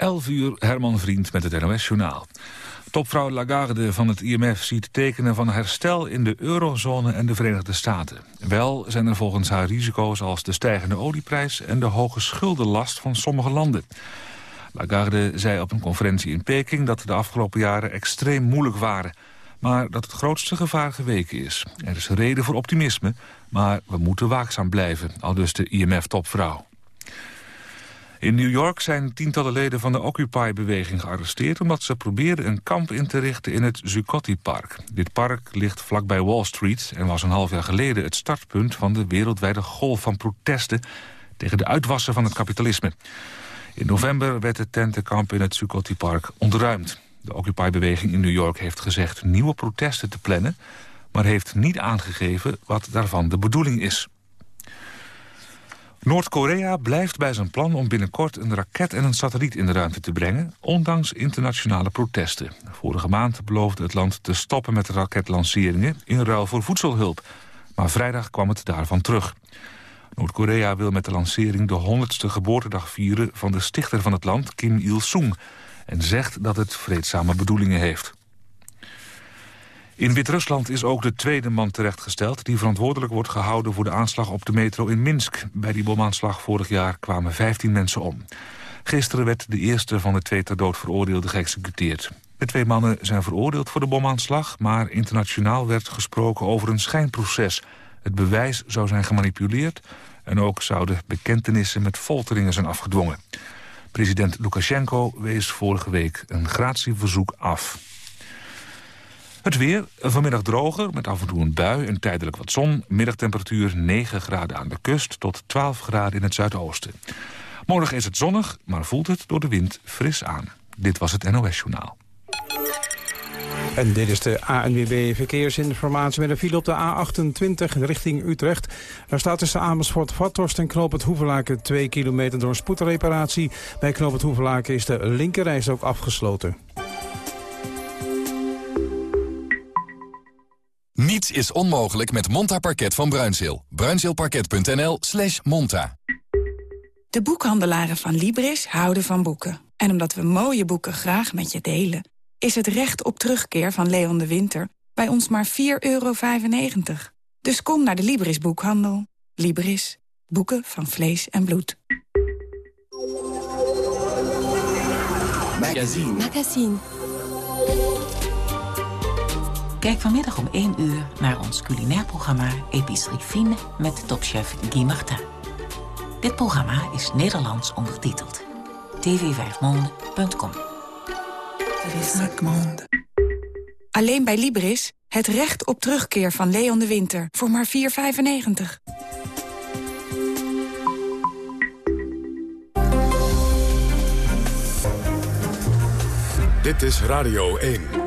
11 uur, Herman Vriend met het NOS-journaal. Topvrouw Lagarde van het IMF ziet tekenen van herstel in de eurozone en de Verenigde Staten. Wel zijn er volgens haar risico's als de stijgende olieprijs en de hoge schuldenlast van sommige landen. Lagarde zei op een conferentie in Peking dat de afgelopen jaren extreem moeilijk waren, maar dat het grootste gevaar geweken is. Er is reden voor optimisme, maar we moeten waakzaam blijven, al dus de IMF-topvrouw. In New York zijn tientallen leden van de Occupy-beweging gearresteerd... omdat ze probeerden een kamp in te richten in het Zuccotti-park. Dit park ligt vlakbij Wall Street... en was een half jaar geleden het startpunt van de wereldwijde golf van protesten... tegen de uitwassen van het kapitalisme. In november werd het tentenkamp in het Zuccotti-park ontruimd. De Occupy-beweging in New York heeft gezegd nieuwe protesten te plannen... maar heeft niet aangegeven wat daarvan de bedoeling is. Noord-Korea blijft bij zijn plan om binnenkort een raket en een satelliet in de ruimte te brengen, ondanks internationale protesten. Vorige maand beloofde het land te stoppen met de raketlanceringen in ruil voor voedselhulp. Maar vrijdag kwam het daarvan terug. Noord-Korea wil met de lancering de 100ste geboortedag vieren van de stichter van het land, Kim Il-sung, en zegt dat het vreedzame bedoelingen heeft. In Wit-Rusland is ook de tweede man terechtgesteld... die verantwoordelijk wordt gehouden voor de aanslag op de metro in Minsk. Bij die bomaanslag vorig jaar kwamen 15 mensen om. Gisteren werd de eerste van de twee ter dood veroordeelden geëxecuteerd. De twee mannen zijn veroordeeld voor de bomaanslag... maar internationaal werd gesproken over een schijnproces. Het bewijs zou zijn gemanipuleerd... en ook zouden bekentenissen met folteringen zijn afgedwongen. President Lukashenko wees vorige week een gratieverzoek af. Het weer, vanmiddag droger, met af en toe een bui en tijdelijk wat zon. Middagtemperatuur 9 graden aan de kust tot 12 graden in het zuidoosten. Morgen is het zonnig, maar voelt het door de wind fris aan. Dit was het NOS Journaal. En dit is de ANWB Verkeersinformatie met een file op de A28 richting Utrecht. Daar staat tussen Amersfoort, Vathorst en Knoop het Hoevelaken 2 kilometer door spoedreparatie. Bij Knoop het Hoevelaken is de linkerreis ook afgesloten. Niets is onmogelijk met Monta Parket van Bruinzeel. Bruinzeelparket.nl slash monta. De boekhandelaren van Libris houden van boeken. En omdat we mooie boeken graag met je delen... is het recht op terugkeer van Leon de Winter bij ons maar 4,95 euro. Dus kom naar de Libris boekhandel. Libris. Boeken van vlees en bloed. Magazine. Magazine. Kijk vanmiddag om 1 uur naar ons culinair programma Epicerie Fine met topchef Guy Martin. Dit programma is Nederlands ondertiteld. tv5monde.com Alleen bij Libris het recht op terugkeer van Leon de Winter voor maar 4,95. Dit is Radio 1.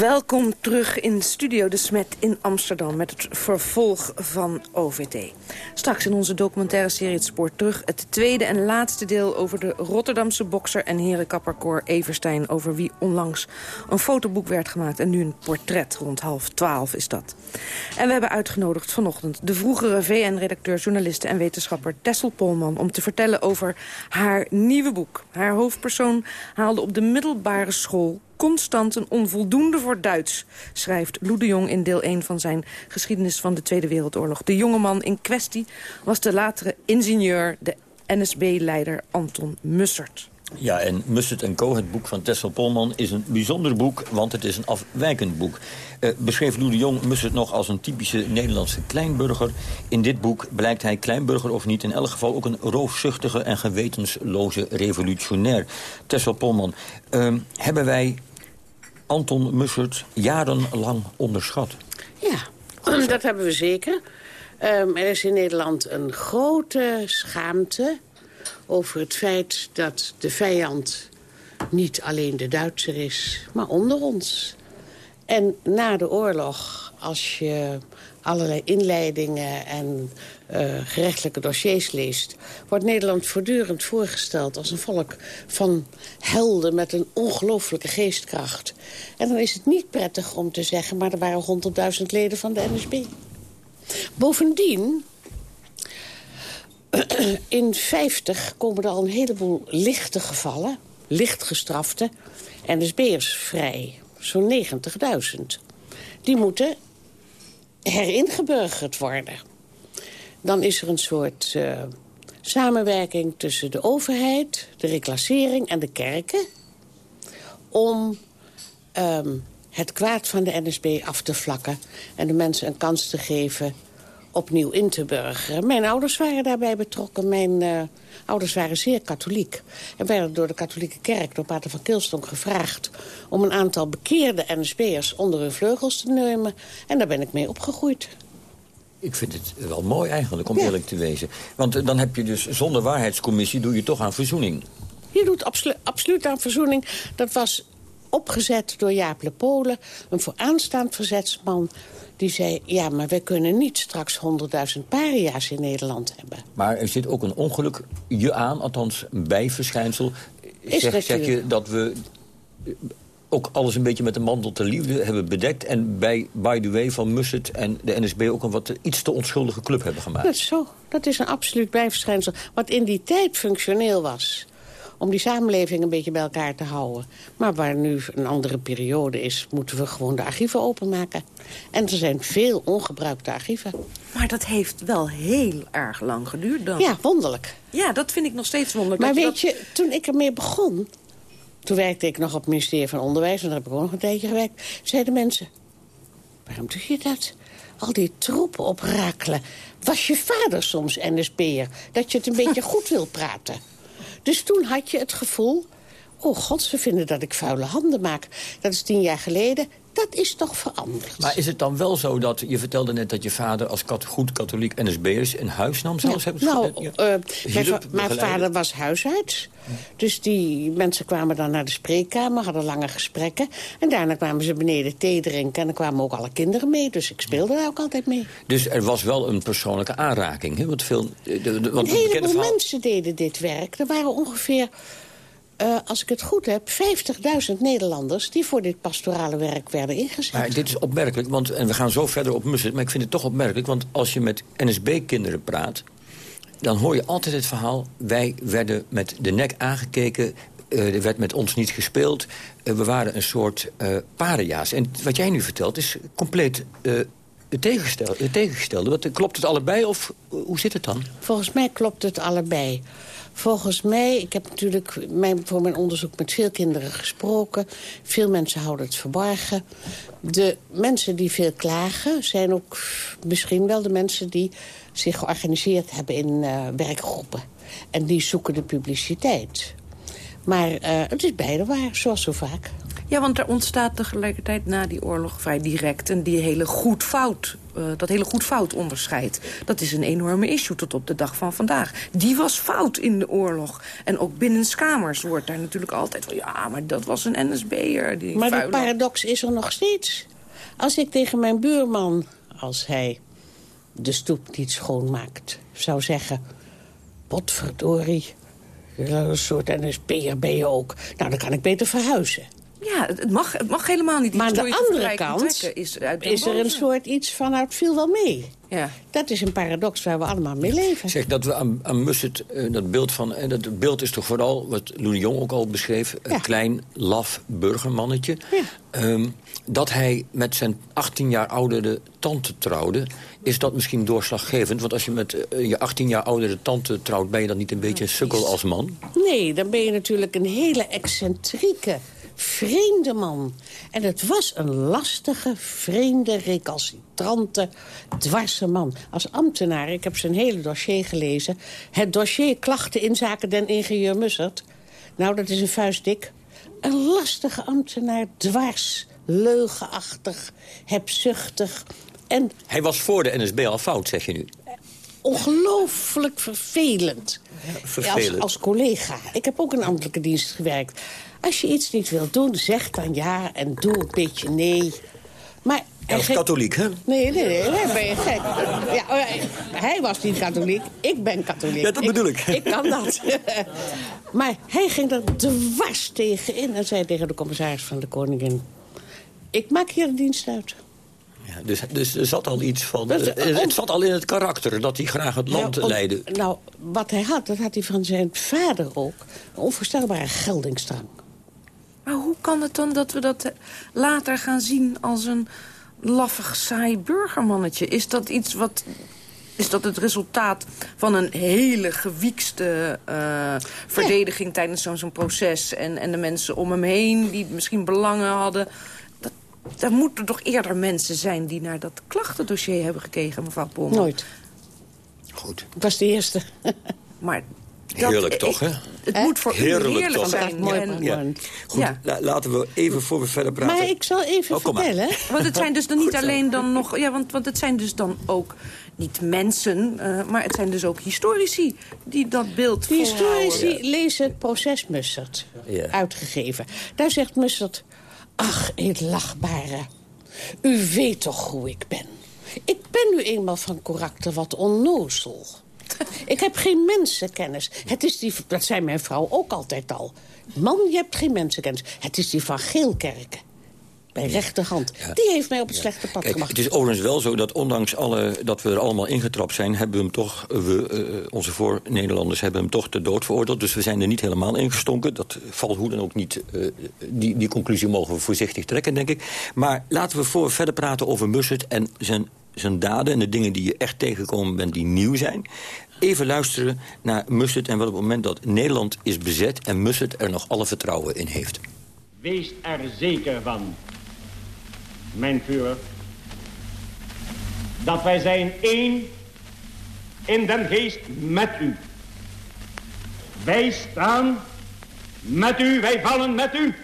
Welkom terug in Studio De Smet in Amsterdam... met het vervolg van OVT. Straks in onze documentaire serie Het Spoor Terug... het tweede en laatste deel over de Rotterdamse bokser... en herenkapper Cor Everstein... over wie onlangs een fotoboek werd gemaakt... en nu een portret, rond half twaalf is dat. En we hebben uitgenodigd vanochtend... de vroegere VN-redacteur, journaliste en wetenschapper Tessel Polman... om te vertellen over haar nieuwe boek. Haar hoofdpersoon haalde op de middelbare school constant een onvoldoende voor Duits, schrijft Lou de Jong in deel 1 van zijn geschiedenis van de Tweede Wereldoorlog. De jongeman in kwestie was de latere ingenieur, de NSB-leider Anton Mussert. Ja, en Mussert Co., het boek van Tessel Polman, is een bijzonder boek, want het is een afwijkend boek. Uh, beschreef Lou de Jong Mussert nog als een typische Nederlandse kleinburger. In dit boek blijkt hij kleinburger of niet, in elk geval ook een roofzuchtige en gewetensloze revolutionair. Tessel Polman, uh, hebben wij Anton Mussert jarenlang onderschat? Ja, dat hebben we zeker. Um, er is in Nederland een grote schaamte over het feit dat de vijand niet alleen de Duitser is, maar onder ons. En na de oorlog, als je allerlei inleidingen en gerechtelijke dossiers leest... wordt Nederland voortdurend voorgesteld als een volk van helden... met een ongelooflijke geestkracht. En dan is het niet prettig om te zeggen... maar er waren 100.000 leden van de NSB. Bovendien in 50 komen er al een heleboel lichte gevallen, licht gestrafte, NSB'ers vrij. Zo'n 90.000. Die moeten heringeburgerd worden. Dan is er een soort uh, samenwerking tussen de overheid, de reclassering en de kerken... om um, het kwaad van de NSB af te vlakken... en de mensen een kans te geven opnieuw in te burgeren. Mijn ouders waren daarbij betrokken. Mijn uh, ouders waren zeer katholiek. En werden door de katholieke kerk, door pater van Kilstonk, gevraagd... om een aantal bekeerde NSB'ers onder hun vleugels te nemen. En daar ben ik mee opgegroeid. Ik vind het wel mooi eigenlijk, om eerlijk te wezen. Want eh, dan heb je dus zonder waarheidscommissie doe je toch aan verzoening. Je doet absolu absoluut aan verzoening. Dat was opgezet door Jaap Le Polen, een vooraanstaand verzetsman die zei, ja, maar wij kunnen niet straks 100.000 paria's in Nederland hebben. Maar er zit ook een ongeluk je aan, althans een bijverschijnsel. Is zeg, zeg je dat we ook alles een beetje met de mantel te liefde hebben bedekt... en bij By the Way van Musset en de NSB ook een wat iets te onschuldige club hebben gemaakt. Dat is zo. Dat is een absoluut bijverschijnsel. Wat in die tijd functioneel was om die samenleving een beetje bij elkaar te houden. Maar waar nu een andere periode is, moeten we gewoon de archieven openmaken. En er zijn veel ongebruikte archieven. Maar dat heeft wel heel erg lang geduurd dan. Ja, wonderlijk. Ja, dat vind ik nog steeds wonderlijk. Maar weet je, toen ik ermee begon... toen werkte ik nog op het ministerie van Onderwijs... en daar heb ik ook nog een tijdje gewerkt... zeiden mensen, waarom doe je dat? Al die troepen oprakelen. Was je vader soms NSB'er? Dat je het een beetje goed wil praten? Dus toen had je het gevoel... oh god, ze vinden dat ik vuile handen maak. Dat is tien jaar geleden. Dat is toch veranderd. Maar is het dan wel zo dat... je vertelde net dat je vader als goed katholiek NSB'ers in huis nam zelfs? Ja, nou, uh, mijn, mijn, vader was huisarts. Dus die mensen kwamen dan naar de spreekkamer, hadden lange gesprekken. En daarna kwamen ze beneden thee drinken. En dan kwamen ook alle kinderen mee. Dus ik speelde daar ook altijd mee. Dus er was wel een persoonlijke aanraking. Hè? Want veel, de, de, want een heleboel mensen deden dit werk. Er waren ongeveer uh, als ik het goed heb, 50.000 Nederlanders... die voor dit pastorale werk werden ingezet. Maar dit is opmerkelijk, want, en we gaan zo verder op Mussen... maar ik vind het toch opmerkelijk, want als je met NSB-kinderen praat... dan hoor je altijd het verhaal... wij werden met de nek aangekeken, uh, er werd met ons niet gespeeld... Uh, we waren een soort uh, paria's. En wat jij nu vertelt is compleet het tegengestelde. Het tegengestelde. Wat, klopt het allebei of hoe zit het dan? Volgens mij klopt het allebei. Volgens mij, ik heb natuurlijk mijn, voor mijn onderzoek met veel kinderen gesproken. Veel mensen houden het verborgen. De mensen die veel klagen zijn ook misschien wel de mensen die zich georganiseerd hebben in uh, werkgroepen. En die zoeken de publiciteit. Maar uh, het is beide waar, zoals zo vaak. Ja, want er ontstaat tegelijkertijd na die oorlog vrij direct... een die hele goed-fout, uh, dat hele goed-fout onderscheid. Dat is een enorme issue tot op de dag van vandaag. Die was fout in de oorlog. En ook binnenskamers wordt daar natuurlijk altijd van... ja, maar dat was een NSB'er. Die maar de paradox is er nog steeds. Als ik tegen mijn buurman, als hij de stoep niet schoonmaakt... zou zeggen, potverdorie, een soort NSB'er ben je ook. Nou, dan kan ik beter verhuizen. Ja, het mag, het mag helemaal niet. maar aan de andere kant is, is er een soort iets van, nou, het viel wel mee. Ja. Dat is een paradox waar we allemaal mee leven. Zeg, dat we aan, aan Musset, uh, dat beeld van... En dat beeld is toch vooral, wat Louis Jong ook al beschreef... een klein, laf burgermannetje. Ja. Um, dat hij met zijn 18 jaar oudere tante trouwde... is dat misschien doorslaggevend? Want als je met uh, je 18 jaar oudere tante trouwt... ben je dan niet een beetje een sukkel als man? Nee, dan ben je natuurlijk een hele excentrieke vreemde man. En het was een lastige, vreemde, recalcitrante, dwarse man. Als ambtenaar, ik heb zijn hele dossier gelezen... het dossier klachten in zaken den ingenieur Mussert... nou, dat is een vuistdik. Een lastige ambtenaar, dwars, leugenachtig, hebzuchtig... En Hij was voor de NSB al fout, zeg je nu? Ongelooflijk vervelend. vervelend. Als, als collega. Ik heb ook in ambtelijke dienst gewerkt. Als je iets niet wilt doen, zeg dan ja en doe een beetje nee. Maar Hij katholiek, hè? Nee, nee, nee, nee, ben je gek. Ja, oh hij was niet katholiek, ik ben katholiek. Ja, dat bedoel ik. Ik, kan dat. maar hij ging er dwars tegen in en zei tegen de commissaris van de koningin... ik maak hier de dienst uit. Ja, dus, dus er zat al iets van... Dus, het zat al in het karakter dat hij graag het land nou, leidde. Nou, wat hij had, dat had hij van zijn vader ook. Een onvoorstelbare geldingsdrang. Maar hoe kan het dan dat we dat later gaan zien als een laffig, saai burgermannetje? Is dat iets wat... Is dat het resultaat van een hele gewiekste uh, verdediging tijdens zo'n zo'n proces? En, en de mensen om hem heen die misschien belangen hadden... Er moeten toch eerder mensen zijn die naar dat klachtendossier hebben gekeken, mevrouw Polman? Nooit. Goed. Ik was de eerste. maar heerlijk toch, hè? Het moet voor heerlijk, heerlijk toch? zijn. Mooi, en, ja. Goed, la, laten we even voor we verder praten. Maar ik zal even oh, vertellen. Want het zijn dus dan niet alleen dan nog... Ja, want, want het zijn dus dan ook niet mensen, uh, maar het zijn dus ook historici die dat beeld Die historici ja. lezen het proces Mussert, ja. uitgegeven. Daar zegt Mussert, ach, edelachtbare, u weet toch hoe ik ben. Ik ben nu eenmaal van karakter wat onnozel. Ik heb geen mensenkennis. Het is die, dat zei mijn vrouw ook altijd al. Man, je hebt geen mensenkennis. Het is die van Geelkerken. Bij rechterhand. Ja. Die heeft mij op het slechte pad Kijk, gemaakt. Het is overigens wel zo dat ondanks alle, dat we er allemaal ingetrapt zijn... hebben we hem toch, we, uh, onze voor-Nederlanders hebben hem toch ter dood veroordeeld. Dus we zijn er niet helemaal ingestonken. Dat valt hoe dan ook niet. Uh, die, die conclusie mogen we voorzichtig trekken, denk ik. Maar laten we voor verder praten over Mussert en zijn zijn daden en de dingen die je echt tegengekomen bent die nieuw zijn. Even luisteren naar Mussert en wat op het moment dat Nederland is bezet... en Mussert er nog alle vertrouwen in heeft. Wees er zeker van, mijn vuur, dat wij zijn één in den geest met u. Wij staan met u, wij vallen met u.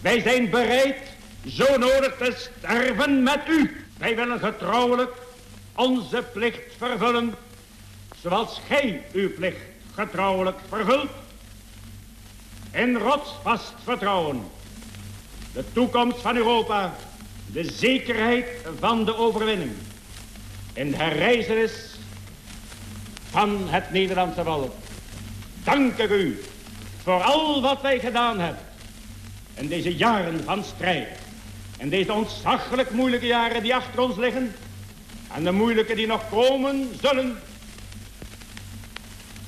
Wij zijn bereid zo nodig te sterven met u. Wij willen getrouwelijk onze plicht vervullen, zoals gij uw plicht getrouwelijk vervult. In rotsvast vertrouwen, de toekomst van Europa, de zekerheid van de overwinning. In de herreizenis van het Nederlandse volk. Dank ik u voor al wat wij gedaan hebben in deze jaren van strijd. In deze ontzaglijk moeilijke jaren die achter ons liggen. En de moeilijke die nog komen zullen.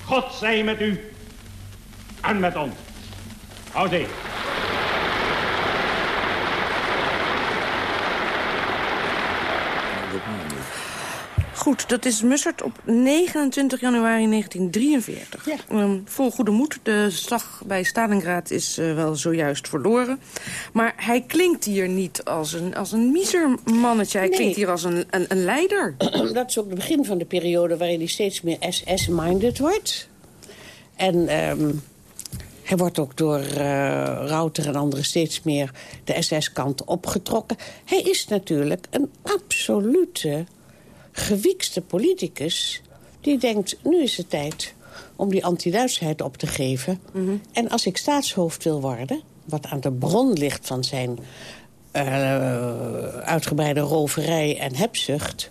God zij met u. En met ons. Hou. Goed, dat is Mussert op 29 januari 1943. Ja. Um, vol goede moed. De slag bij Stalingrad is uh, wel zojuist verloren. Maar hij klinkt hier niet als een, als een mannetje. Hij Nee. klinkt hier als een, een, een leider. Dat is ook het begin van de periode waarin hij steeds meer SS-minded wordt. En ehm, hij wordt ook door eh Rauter en anderen steeds meer de SS-kant opgetrokken. Hij is natuurlijk een absolute gewiekste politicus... die denkt, nu is het tijd om die anti-Duitsheid op te geven. En als ik staatshoofd wil worden, wat aan de bron ligt van zijn... eh, uitgebreide roverij en hebzucht...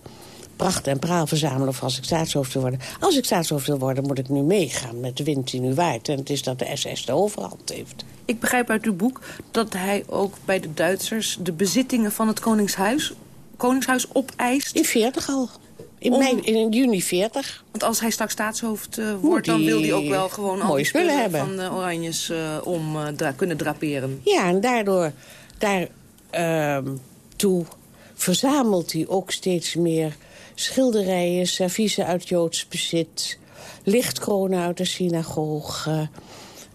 pracht en praal verzamelen voor als ik staatshoofd wil worden. Als ik staatshoofd wil worden, moet ik nu meegaan met de wind die nu waait. En het is dat de SS de overhand heeft. Ik begrijp uit uw boek dat hij ook bij de Duitsers... de bezittingen van het Koningshuis, Koningshuis opeist. In 40 al. In, Om- in juni 40. Want als hij straks staatshoofd eh, wordt... dan wil hij ook wel gewoon al mooie die spullen spullen hebben. van de Oranjes eh, om eh, dra- kunnen draperen. Ja, en daardoor daar, ehm, toe verzamelt hij ook steeds meer schilderijen, serviezen uit Joods bezit, lichtkronen uit de synagoge.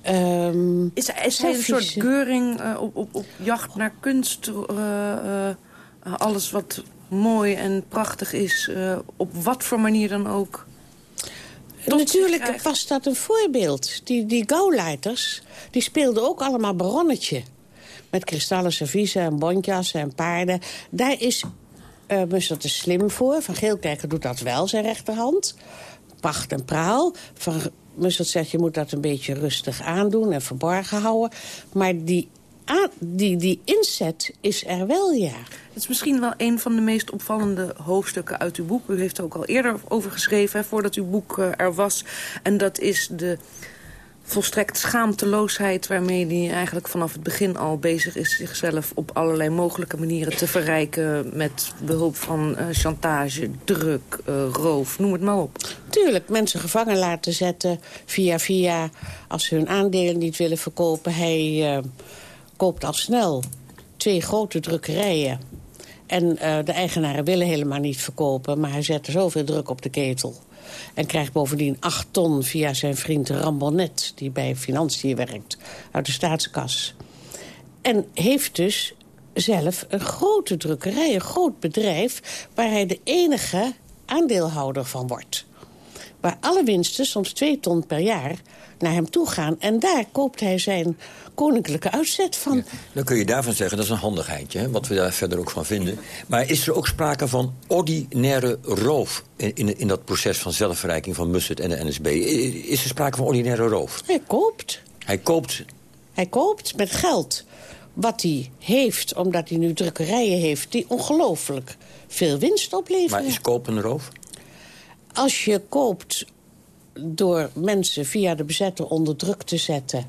ehm, Is, is hij een soort. Geuring eh, op, op, op jacht naar kunst? eh, eh, alles wat mooi en prachtig is, eh, op wat voor manier dan ook? Natuurlijk was dat een voorbeeld. Die, die gauwleiders, die speelden ook allemaal baronnetje. Met kristallen serviezen en bontjassen en paarden. Daar is uh, Mussert te slim voor. Van Geelkerker doet dat wel, zijn rechterhand. Pracht en praal. Van Mussert zegt, je moet dat een beetje rustig aandoen en verborgen houden. Maar die die, die inzet is er wel, ja. Het is misschien wel een van de meest opvallende hoofdstukken uit uw boek. U heeft er ook al eerder over geschreven, hè, voordat uw boek uh, er was. En dat is de volstrekt schaamteloosheid waarmee hij eigenlijk vanaf het begin al bezig is... zichzelf op allerlei mogelijke manieren te verrijken... met behulp van uh, chantage, druk, uh, roof, noem het maar op. Tuurlijk, mensen gevangen laten zetten via via... als ze hun aandelen niet willen verkopen. Hij uh, koopt al snel twee grote drukkerijen. En de eigenaren willen helemaal niet verkopen... maar hij zet er zoveel druk op de ketel en krijgt bovendien 8 ton via zijn vriend Rambonet... die bij Financiën werkt, uit de staatskas. En heeft dus zelf een grote drukkerij, een groot bedrijf... waar hij de enige aandeelhouder van wordt. Waar alle winsten, soms 2 ton per jaar, naar hem toe gaan. En daar koopt hij zijn koninklijke uitzet van. dan kun je daarvan zeggen, dat is een handigheidje, hè, wat we daar verder ook van vinden. Maar is er ook sprake van ordinaire roof in, in, in dat proces van zelfverrijking van Mussert en de NSB? Is er sprake van ordinaire roof? Hij koopt. Hij koopt? Hij koopt met geld wat hij heeft, omdat hij nu drukkerijen heeft... die ongelooflijk veel winst opleveren. Maar is kopen roof? Als je koopt door mensen via de bezetter onder druk te zetten...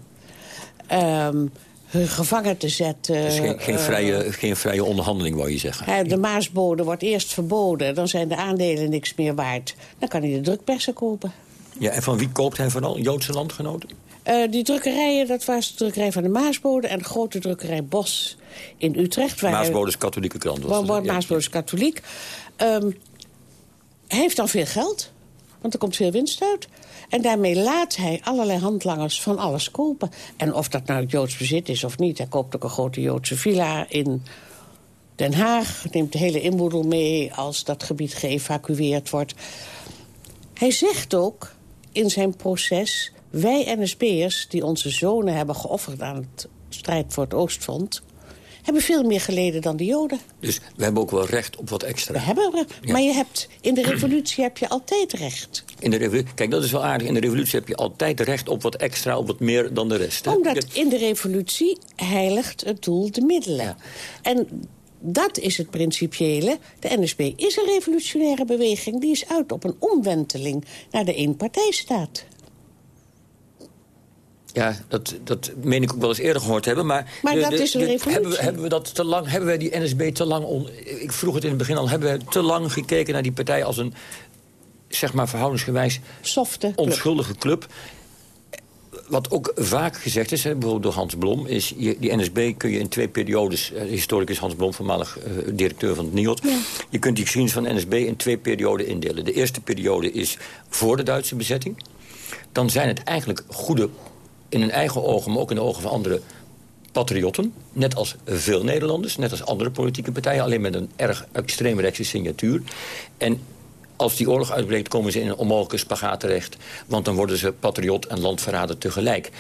Um, hun gevangen te zetten. Dus geen, geen, vrije, uh, geen vrije onderhandeling, wou je zeggen? De maasbode wordt eerst verboden. Dan zijn de aandelen niks meer waard. Dan kan hij de drukpersen kopen. Ja, en van wie koopt hij vooral? Joodse landgenoten? Uh, die drukkerijen, dat was de drukkerij van de Maasbode... en de grote drukkerij Bos in Utrecht. Waar Maasbode is katholieke krant. Was Maasbode is katholiek. Um, hij heeft dan veel geld, want er komt veel winst uit. En daarmee laat hij allerlei handlangers van alles kopen. En of dat nou Joods bezit is of niet. Hij koopt ook een grote Joodse villa in Den Haag. Neemt de hele inboedel mee als dat gebied geëvacueerd wordt. Hij zegt ook in zijn proces... wij NSB'ers die onze zonen hebben geofferd aan het strijd voor het Oostfront hebben veel meer geleden dan de Joden. Dus we hebben ook wel recht op wat extra. We hebben ja. Maar je hebt, in de revolutie heb je altijd recht. In de revolutie, kijk, dat is wel aardig. In de revolutie heb je altijd recht op wat extra, op wat meer dan de rest. Hè? Omdat in de revolutie heiligt het doel de middelen. Ja. En dat is het principiële. De NSB is een revolutionaire beweging. Die is uit op een omwenteling naar de eenpartijstaat. Ja, dat, dat meen ik ook wel eens eerder gehoord hebben. Maar, maar dat is een revolutie. Hebben we, hebben we dat te lang, hebben wij die NSB te lang... On, ik vroeg het in het begin al, hebben we te lang gekeken naar die partij als een... zeg maar verhoudingsgewijs... Softe onschuldige club. Wat ook vaak gezegd is, hè, bijvoorbeeld door Hans Blom... is je, die NSB kun je in twee periodes... Uh, historicus Hans Blom, voormalig uh, directeur van het NIOT... Ja. je kunt die geschiedenis van NSB in twee perioden indelen. De eerste periode is voor de Duitse bezetting. Dan zijn het eigenlijk goede in hun eigen ogen, maar ook in de ogen van andere patriotten. Net als veel Nederlanders, net als andere politieke partijen... alleen met een erg extreemrechtse signatuur. En als die oorlog uitbreekt, komen ze in een onmogelijke spagaat terecht. Want dan worden ze patriot en landverrader tegelijk.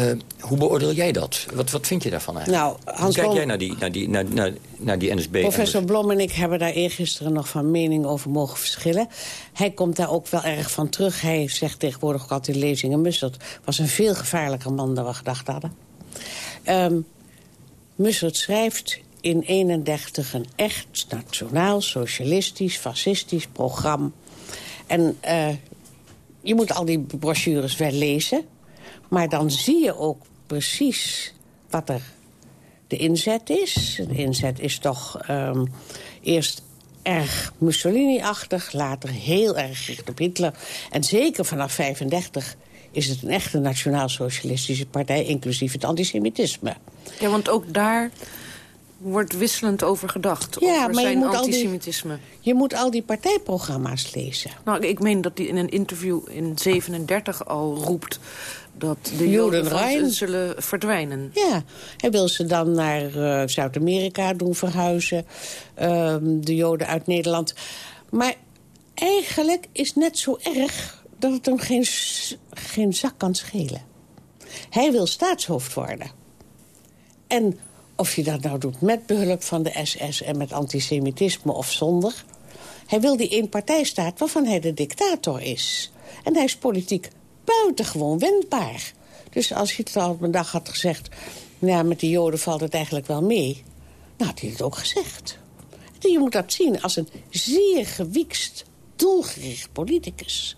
Uh, hoe beoordeel jij dat? Wat, wat vind je daarvan eigenlijk? Nou, Hans hoe kijk jij naar die, naar, die, naar, naar, naar die NSB? Professor Blom en ik hebben daar eergisteren nog van mening over mogen verschillen. Hij komt daar ook wel erg van terug. Hij zegt tegenwoordig ook altijd in lezingen... Mussert was een veel gevaarlijker man dan we gedacht hadden. Um, Mussert schrijft in 31 een echt nationaal, socialistisch, fascistisch programma. En uh, je moet al die brochures wel lezen... Maar dan zie je ook precies wat er de inzet is. De inzet is toch um, eerst erg Mussolini-achtig, later heel erg gericht op Hitler. En zeker vanaf 35 is het een echte nationaal-socialistische partij... inclusief het antisemitisme. Ja, want ook daar wordt wisselend over gedacht. Ja, over maar zijn je moet antisemitisme. Al die, je moet al die partijprogramma's lezen. Nou, ik meen dat hij in een interview in 37 al roept dat de Joden, Joden zullen verdwijnen. Ja, hij wil ze dan naar uh, Zuid-Amerika doen verhuizen. Uh, de Joden uit Nederland. Maar eigenlijk is net zo erg dat het hem geen, geen zak kan schelen. Hij wil staatshoofd worden. En of je dat nou doet met behulp van de SS en met antisemitisme of zonder... hij wil die eenpartijstaat waarvan hij de dictator is. En hij is politiek buitengewoon wendbaar. Dus als Hitler al op een dag had gezegd... ja, met de Joden valt het eigenlijk wel mee. Nou, had hij het ook gezegd. Je moet dat zien als een zeer gewiekst, doelgericht politicus.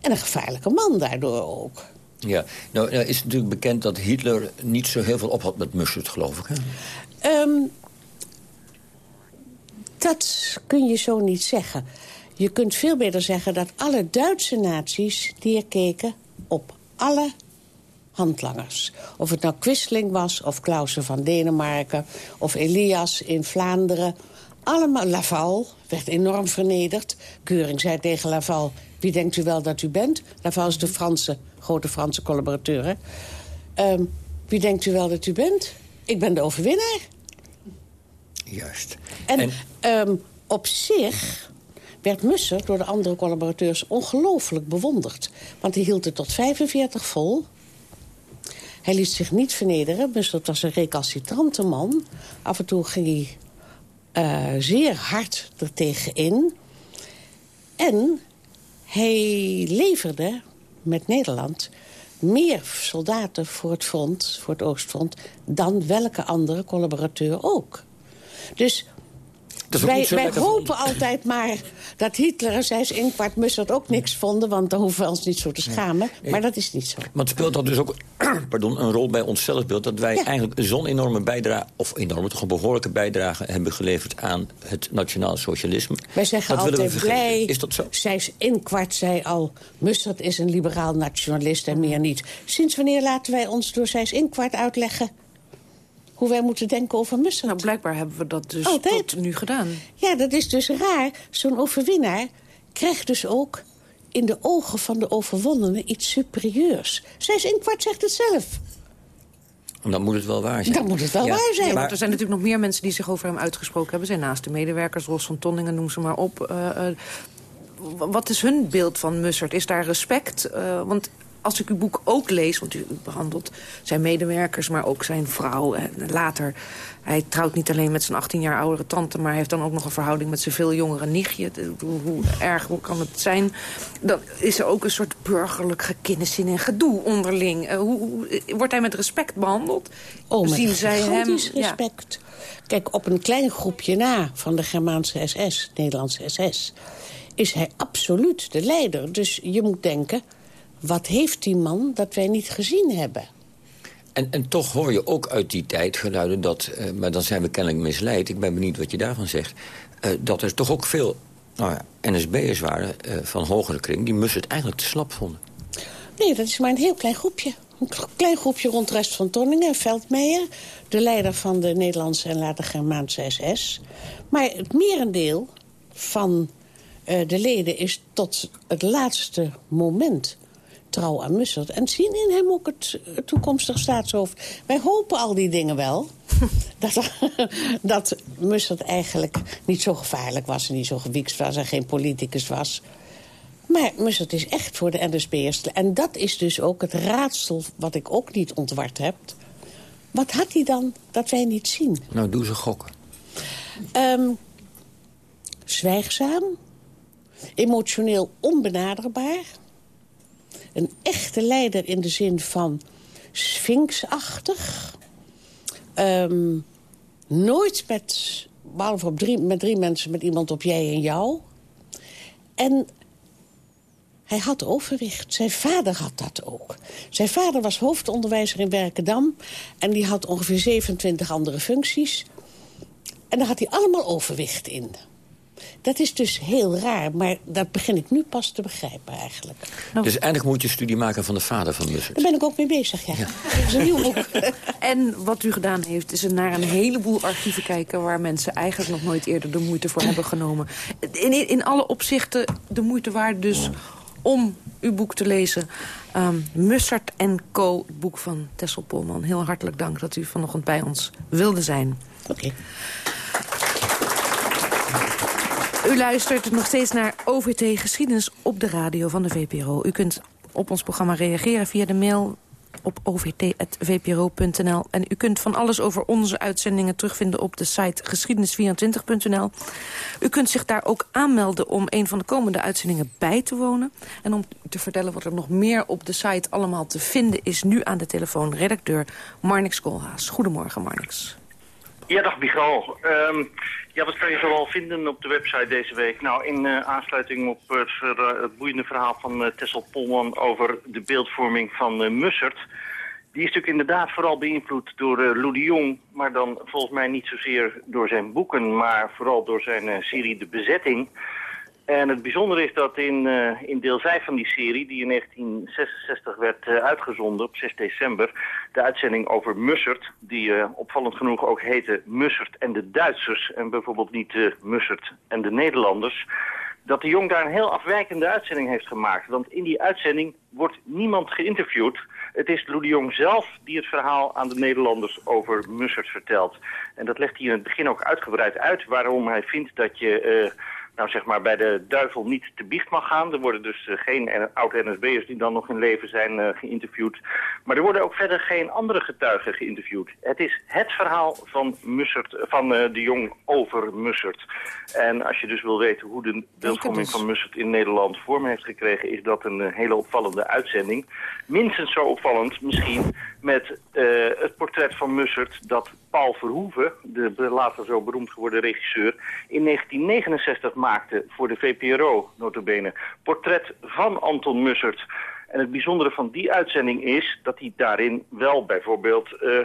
En een gevaarlijke man daardoor ook. Ja, nou, nou is het natuurlijk bekend dat Hitler niet zo heel veel op had met Mussert, geloof ik. Hè? Ehm, dat kun je zo niet zeggen. Je kunt veel beter zeggen dat alle Duitse naties neerkeken op alle handlangers. Of het nou Quisling was, of Clausen van Denemarken... of Elias in Vlaanderen. Allemaal, Laval werd enorm vernederd. Keuring zei tegen Laval, wie denkt u wel dat u bent? Laval is de Franse, grote Franse collaborateur? Ehm, wie denkt u wel dat u bent? Ik ben de overwinnaar. Juist. En, ehm, op zich werd Musser door de andere collaborateurs ongelooflijk bewonderd. Want hij hield het tot 45 vol. Hij liet zich niet vernederen. Musser was een recalcitrante man. Af en toe ging hij uh, zeer hard er tegenin. En hij leverde met Nederland meer soldaten voor het front, voor het Oostfront... dan welke andere collaborateur ook. Dus wij, wij hopen altijd maar dat Hitler en zijn inkwart Mussert ook niks vonden... want dan hoeven we ons niet zo te schamen. Maar dat is niet zo. Maar het speelt dat dus ook pardon, een rol bij onszelf beeld... dat wij eigenlijk zo'n enorme bijdrage... of enorme, toch een behoorlijke bijdrage hebben geleverd... aan het nationaal socialisme. Wij zeggen dat altijd blij... Is dat zo? Zij inkwart zei al... Mussert is een liberaal nationalist en meer niet. Sinds wanneer laten wij ons door Zijs inkwart uitleggen hoe wij moeten denken over Mussert. Nou, blijkbaar hebben we dat dus tot nu gedaan. Ja, dat is dus raar. Zo'n overwinnaar krijgt dus ook in de ogen van de overwonnenen iets superieurs. Zij in kwart zegt het zelf. Dan moet het wel waar zijn. Dan moet het wel waar zijn. Ja, er zijn natuurlijk nog meer mensen die zich over hem uitgesproken hebben. Zijn naast de medewerkers, Ros van Tonningen, noem ze maar op. Uh, uh, wat is hun beeld van Mussert? Is daar respect? Uh, want als ik uw boek ook lees, want u behandelt zijn medewerkers... maar ook zijn vrouw en later... hij trouwt niet alleen met zijn 18 jaar oudere tante... maar hij heeft dan ook nog een verhouding met zijn veel jongere nichtje. Hoe, erg hoe kan het zijn? Dan is er ook een soort burgerlijk gekinnesin en gedoe onderling. Uh, hoe, wordt hij met respect behandeld? Oh, Zien met zij hem, respect. Kijk, op een klein groepje na van de Germaanse SS, Nederlandse SS... is hij absoluut de leider. Dus je moet denken wat heeft die man dat wij niet gezien hebben? En, en toch hoor je ook uit die tijd geluiden dat... Uh, maar dan zijn we kennelijk misleid, ik ben benieuwd wat je daarvan zegt... Uh, dat er toch ook veel nou ja, NSB'ers waren uh, van hogere kring... die Mus het eigenlijk te slap vonden. Nee, dat is maar een heel klein groepje. Een klein groepje rond Rest van Tonningen en Veldmeijer... de leider van de Nederlandse en later Germaanse SS. Maar het merendeel van de leden is tot het laatste moment trouw aan Mussert. En zien in hem ook het, toekomstig staatshoofd. Wij hopen al die dingen wel. dat, dat Mussert eigenlijk niet zo gevaarlijk was... en niet zo gewiekst was en geen politicus was. Maar Mussert is echt voor de NSB'ers. En dat is dus ook het raadsel wat ik ook niet ontward heb. Wat had hij dan dat wij niet zien? Nou, doe ze gokken. Um, zwijgzaam. Emotioneel onbenaderbaar een echte leider in de zin van sphinxachtig. Um, nooit met, behalve op drie, met drie mensen, met iemand op jij en jou. En hij had overwicht. Zijn vader had dat ook. Zijn vader was hoofdonderwijzer in Werkendam... en die had ongeveer 27 andere functies. En daar had hij allemaal overwicht in. Dat is dus heel raar, maar dat begin ik nu pas te begrijpen eigenlijk. Nou, dus eigenlijk moet je studie maken van de vader van Mussert? Daar ben ik ook mee bezig, ja. ja. Dat is een nieuw boek. en wat u gedaan heeft, is naar een heleboel archieven kijken... waar mensen eigenlijk nog nooit eerder de moeite voor hebben genomen. In, in alle opzichten de moeite waard dus om uw boek te lezen. Um, Mussert Co, het boek van Tessel Polman. Heel hartelijk dank dat u vanochtend bij ons wilde zijn. Oké. U luistert nog steeds naar OVT Geschiedenis op de radio van de VPRO. U kunt op ons programma reageren via de mail op ovt.vpro.nl. En u kunt van alles over onze uitzendingen terugvinden op de site geschiedenis24.nl. U kunt zich daar ook aanmelden om een van de komende uitzendingen bij te wonen. En om te vertellen wat er nog meer op de site allemaal te vinden is... nu aan de telefoon redacteur Marnix Koolhaas. Goedemorgen, Marnix. Ja, dag Michal. Um, ja, wat kan je zoal vinden op de website deze week? Nou, in uh, aansluiting op het, uh, boeiende verhaal van uh, Tessel Polman over de beeldvorming van Mussert. Die is natuurlijk inderdaad vooral beïnvloed door uh, Lou de Jong, maar dan volgens mij niet zozeer door zijn boeken, maar vooral door zijn serie De Bezetting. En het bijzondere is dat in, uh, in deel 5 van die serie, die in 1966 werd uh, uitgezonden op 6 december, de uitzending over Mussert, die uh, opvallend genoeg ook heette Mussert en de Duitsers en bijvoorbeeld niet Mussert en de Nederlanders, dat de Jong daar een heel afwijkende uitzending heeft gemaakt. Want in die uitzending wordt niemand geïnterviewd. Het is Lou de Jong zelf die het verhaal aan de Nederlanders over Mussert vertelt. En dat legt hij in het begin ook uitgebreid uit waarom hij vindt dat je nou zeg maar bij de duivel niet te biecht mag gaan. Er worden dus uh, geen oud-NSB'ers die dan nog in leven zijn uh, geïnterviewd. Maar er worden ook verder geen andere getuigen geïnterviewd. Het is het verhaal van, Mussert, van uh, de Jong over Mussert. En als je dus wil weten hoe de beeldvorming van Mussert in Nederland vorm heeft gekregen... is dat een hele opvallende uitzending. Minstens zo opvallend misschien met het portret van Mussert... dat Paul Verhoeven, de later zo beroemd geworden regisseur... in 1969 maakte voor de VPRO, notabene. Portret van Anton Mussert. En het bijzondere van die uitzending is dat hij daarin wel bijvoorbeeld... Uh,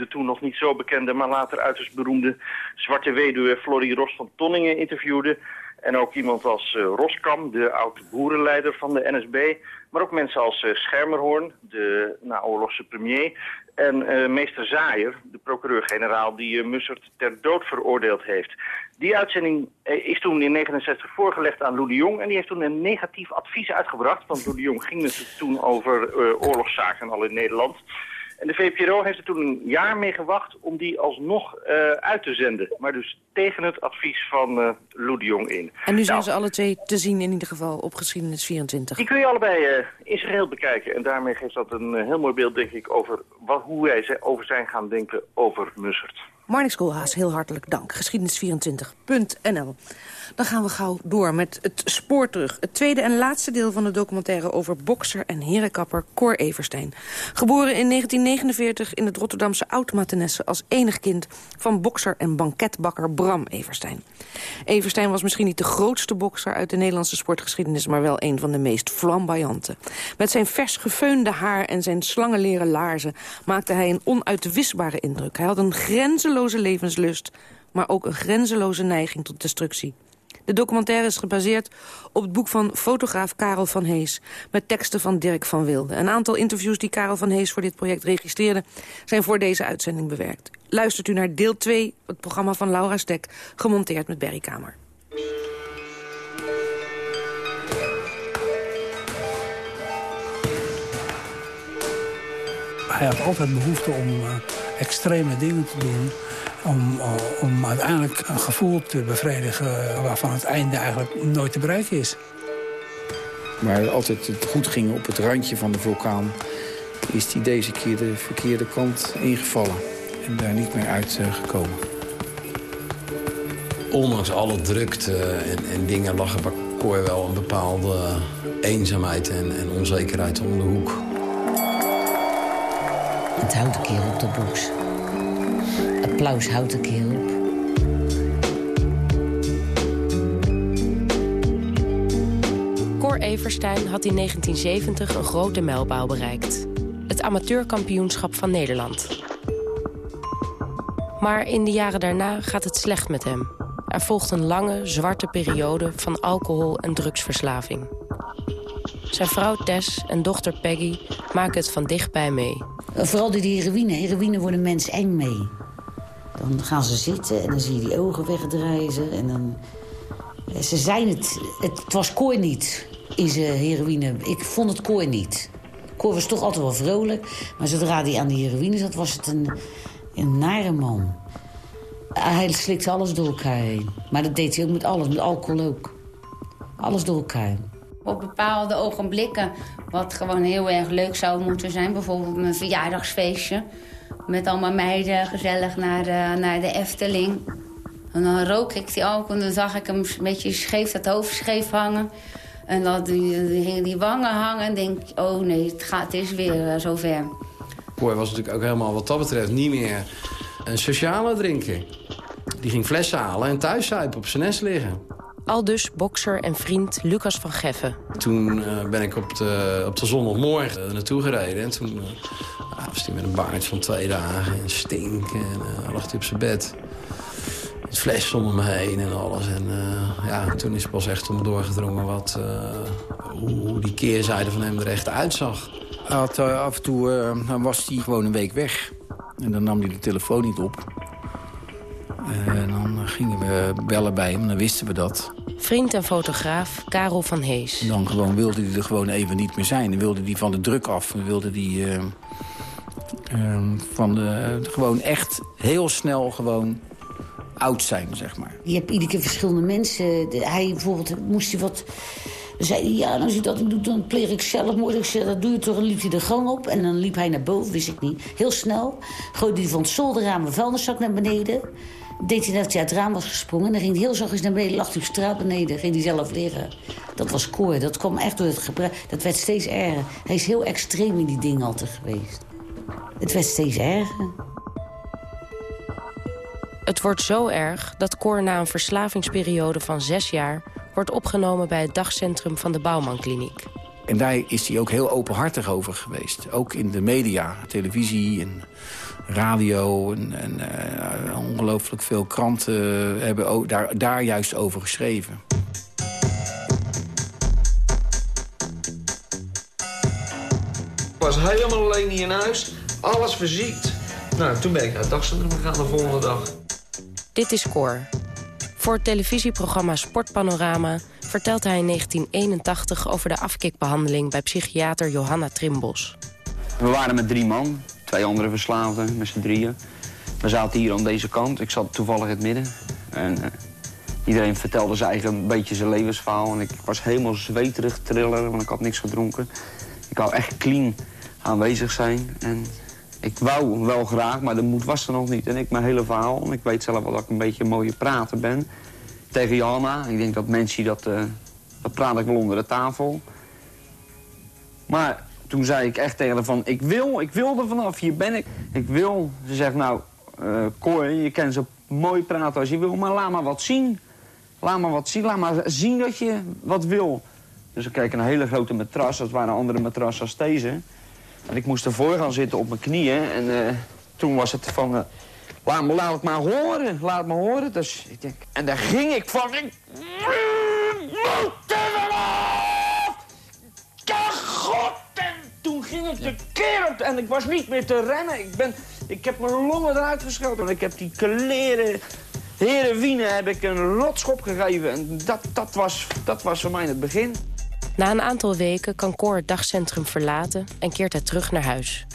de toen nog niet zo bekende, maar later uiterst beroemde zwarte weduwe Florie Ros van Tonningen interviewde. En ook iemand als uh, Roskam, de oud-boerenleider van de NSB. Maar ook mensen als uh, Schermerhorn, de naoorlogse premier. En uh, meester Zaaier, de procureur-generaal die Mussert ter dood veroordeeld heeft. Die uitzending is toen in 69 voorgelegd aan Lou de Jong. En die heeft toen een negatief advies uitgebracht. Want Lou de Jong ging het toen over oorlogszaken al in Nederland. En de VPRO heeft er toen een jaar mee gewacht om die alsnog uh, uit te zenden. Maar dus tegen het advies van uh, Lou de Jong in. En nu zijn nou, ze alle twee te zien in ieder geval op Geschiedenis 24. Die kun je allebei uh, in zijn geheel bekijken. En daarmee geeft dat een heel mooi beeld, denk ik, over wat, hoe wij over zijn gaan denken over Mussert. Marnix Koolhaas, heel hartelijk dank. Geschiedenis24.nl dan gaan we gauw door met het spoor terug. Het tweede en laatste deel van de documentaire over bokser en herenkapper Cor Everstein. Geboren in 1949 in het Rotterdamse Oud-Matenesse als enig kind van bokser en banketbakker Bram Everstein. Everstein was misschien niet de grootste bokser uit de Nederlandse sportgeschiedenis, maar wel een van de meest flamboyante. Met zijn vers gefeunde haar en zijn slangenleren laarzen maakte hij een onuitwisbare indruk. Hij had een grenzeloze levenslust, maar ook een grenzeloze neiging tot destructie. De documentaire is gebaseerd op het boek van fotograaf Karel van Hees... met teksten van Dirk van Wilde. Een aantal interviews die Karel van Hees voor dit project registreerde... zijn voor deze uitzending bewerkt. Luistert u naar deel 2, het programma van Laura Stek... gemonteerd met Berry Kamer. Hij had altijd behoefte om uh, extreme dingen te doen om, eh, om uiteindelijk een gevoel te bevredigen... waarvan het einde eigenlijk nooit te bereiken is. Waar altijd het goed ging op het randje van de vulkaan... is hij deze keer de verkeerde kant ingevallen. En daar niet meer uitgekomen. Ondanks alle drukte en, en dingen lag er bij wel een bepaalde eenzaamheid en, en onzekerheid om de hoek. Het houdt een keer op de box applaus houdt een keer op. Cor Everstein had in 1970 een grote mijlpaal bereikt. Het amateurkampioenschap van Nederland. Maar in de jaren daarna gaat het slecht met hem. Er volgt een lange, zwarte periode van alcohol- en drugsverslaving. Zijn vrouw Tess en dochter Peggy maken het van dichtbij mee. Vooral door die heroïne. Heroïne worden mensen eng mee. Dan gaan ze zitten en dan zie je die ogen wegdraaien. En dan... Ze zijn het... Het was Kooi niet in zijn heroïne. Ik vond het Kooi niet. Kooi was toch altijd wel vrolijk. Maar zodra hij aan die heroïne zat, was het een, een nare man. Hij slikte alles door elkaar heen. Maar dat deed hij ook met alles, met alcohol ook. Alles door elkaar. Op bepaalde ogenblikken, wat gewoon heel erg leuk zou moeten zijn. Bijvoorbeeld mijn verjaardagsfeestje. Met allemaal meiden gezellig naar de, naar de Efteling. En dan rook ik die ook en dan zag ik hem een beetje scheef, dat hoofd scheef hangen. En dan die, die, wangen hangen en denk oh nee, het, gaat, het is weer uh, zover. Cor was natuurlijk ook helemaal wat dat betreft niet meer een sociale drinker. Die ging flessen halen en thuis zuipen op zijn nest liggen. Al dus bokser en vriend Lucas van Geffen. Toen uh, ben ik op de, op de zondagmorgen er naartoe gereden. En toen uh, was hij met een baard van twee dagen en stink. En uh, lag hij op zijn bed. Het fles om me heen en alles. En ja, toen is het pas echt om doorgedrongen wat, hoe, hoe, die keerzijde van hem er echt uitzag. Had, af en toe was hij gewoon een week weg. En dan nam hij de telefoon niet op. En dan gingen we bellen bij hem, dan wisten we dat. Vriend en fotograaf Karel van Hees. Dan gewoon wilde hij er gewoon even niet meer zijn. Dan wilde hij van de druk af. Dan wilde hij uh, uh, van de, gewoon echt heel snel gewoon oud zijn, zeg maar. Je hebt iedere keer verschillende mensen. Hij bijvoorbeeld, moest hij wat... Dan zei hij, ja, als je dat doet, dan pleeg ik zelfmoord. Ik zei, dat doe je toch? En liep hij de gang op. En dan liep hij naar boven, wist ik niet. Heel snel. Gooide hij van het zolderraam een vuilniszak naar beneden deed hij dat hij uit het raam was gesprongen. En dan ging hij heel zachtjes naar beneden, lag hij op straat beneden. Ging hij zelf liggen. Dat was koor. Dat kwam echt door het gebruik. Dat werd steeds erger. Hij is heel extreem in die dingen altijd geweest. Het werd steeds erger. Het wordt zo erg dat Cor na een verslavingsperiode van zes jaar... wordt opgenomen bij het dagcentrum van de Bouwmankliniek. En daar is hij ook heel openhartig over geweest. Ook in de media, televisie en radio en, en uh, ongelooflijk veel kranten hebben ook daar, daar juist over geschreven. Ik was helemaal alleen hier in huis, alles verziekt. Nou, toen ben ik naar het dagcentrum gegaan de volgende dag. Dit is Cor. Voor het televisieprogramma Sportpanorama vertelt hij in 1981 over de afkikbehandeling bij psychiater Johanna Trimbos. We waren met drie man, twee andere verslaafden, met z'n drieën. We zaten hier aan deze kant, ik zat toevallig in het midden. En uh, iedereen vertelde zijn eigen beetje zijn levensverhaal. En ik was helemaal zweterig, triller, want ik had niks gedronken. Ik wou echt clean aanwezig zijn. En ik wou wel graag, maar de moed was er nog niet. En ik mijn hele verhaal, ik weet zelf wel dat ik een beetje een mooie prater ben. Tegen Johanna, ik denk dat mensen dat, uh, dat praat ik wel onder de tafel. Maar toen zei ik echt tegen haar van, ik wil, ik wil er vanaf, hier ben ik. Ik wil. Ze zegt, nou, uh, Cor, je kan zo mooi praten als je wil, maar laat maar wat zien. Laat maar wat zien, laat maar zien dat je wat wil. Dus ik kreeg een hele grote matras, dat waren andere matrassen als deze. En ik moest ervoor gaan zitten op mijn knieën. En uh, toen was het van, uh, laat, me, laat het maar horen, laat maar horen. Dus ik en daar ging ik van, ik moet en ik was niet meer te rennen. Ik, ben, ik heb mijn longen eruit geschoten. Ik heb die kleren heroïne heb ik een rotschop gegeven. En dat, dat, was, dat was voor mij het begin. Na een aantal weken kan Cor het dagcentrum verlaten en keert hij terug naar huis.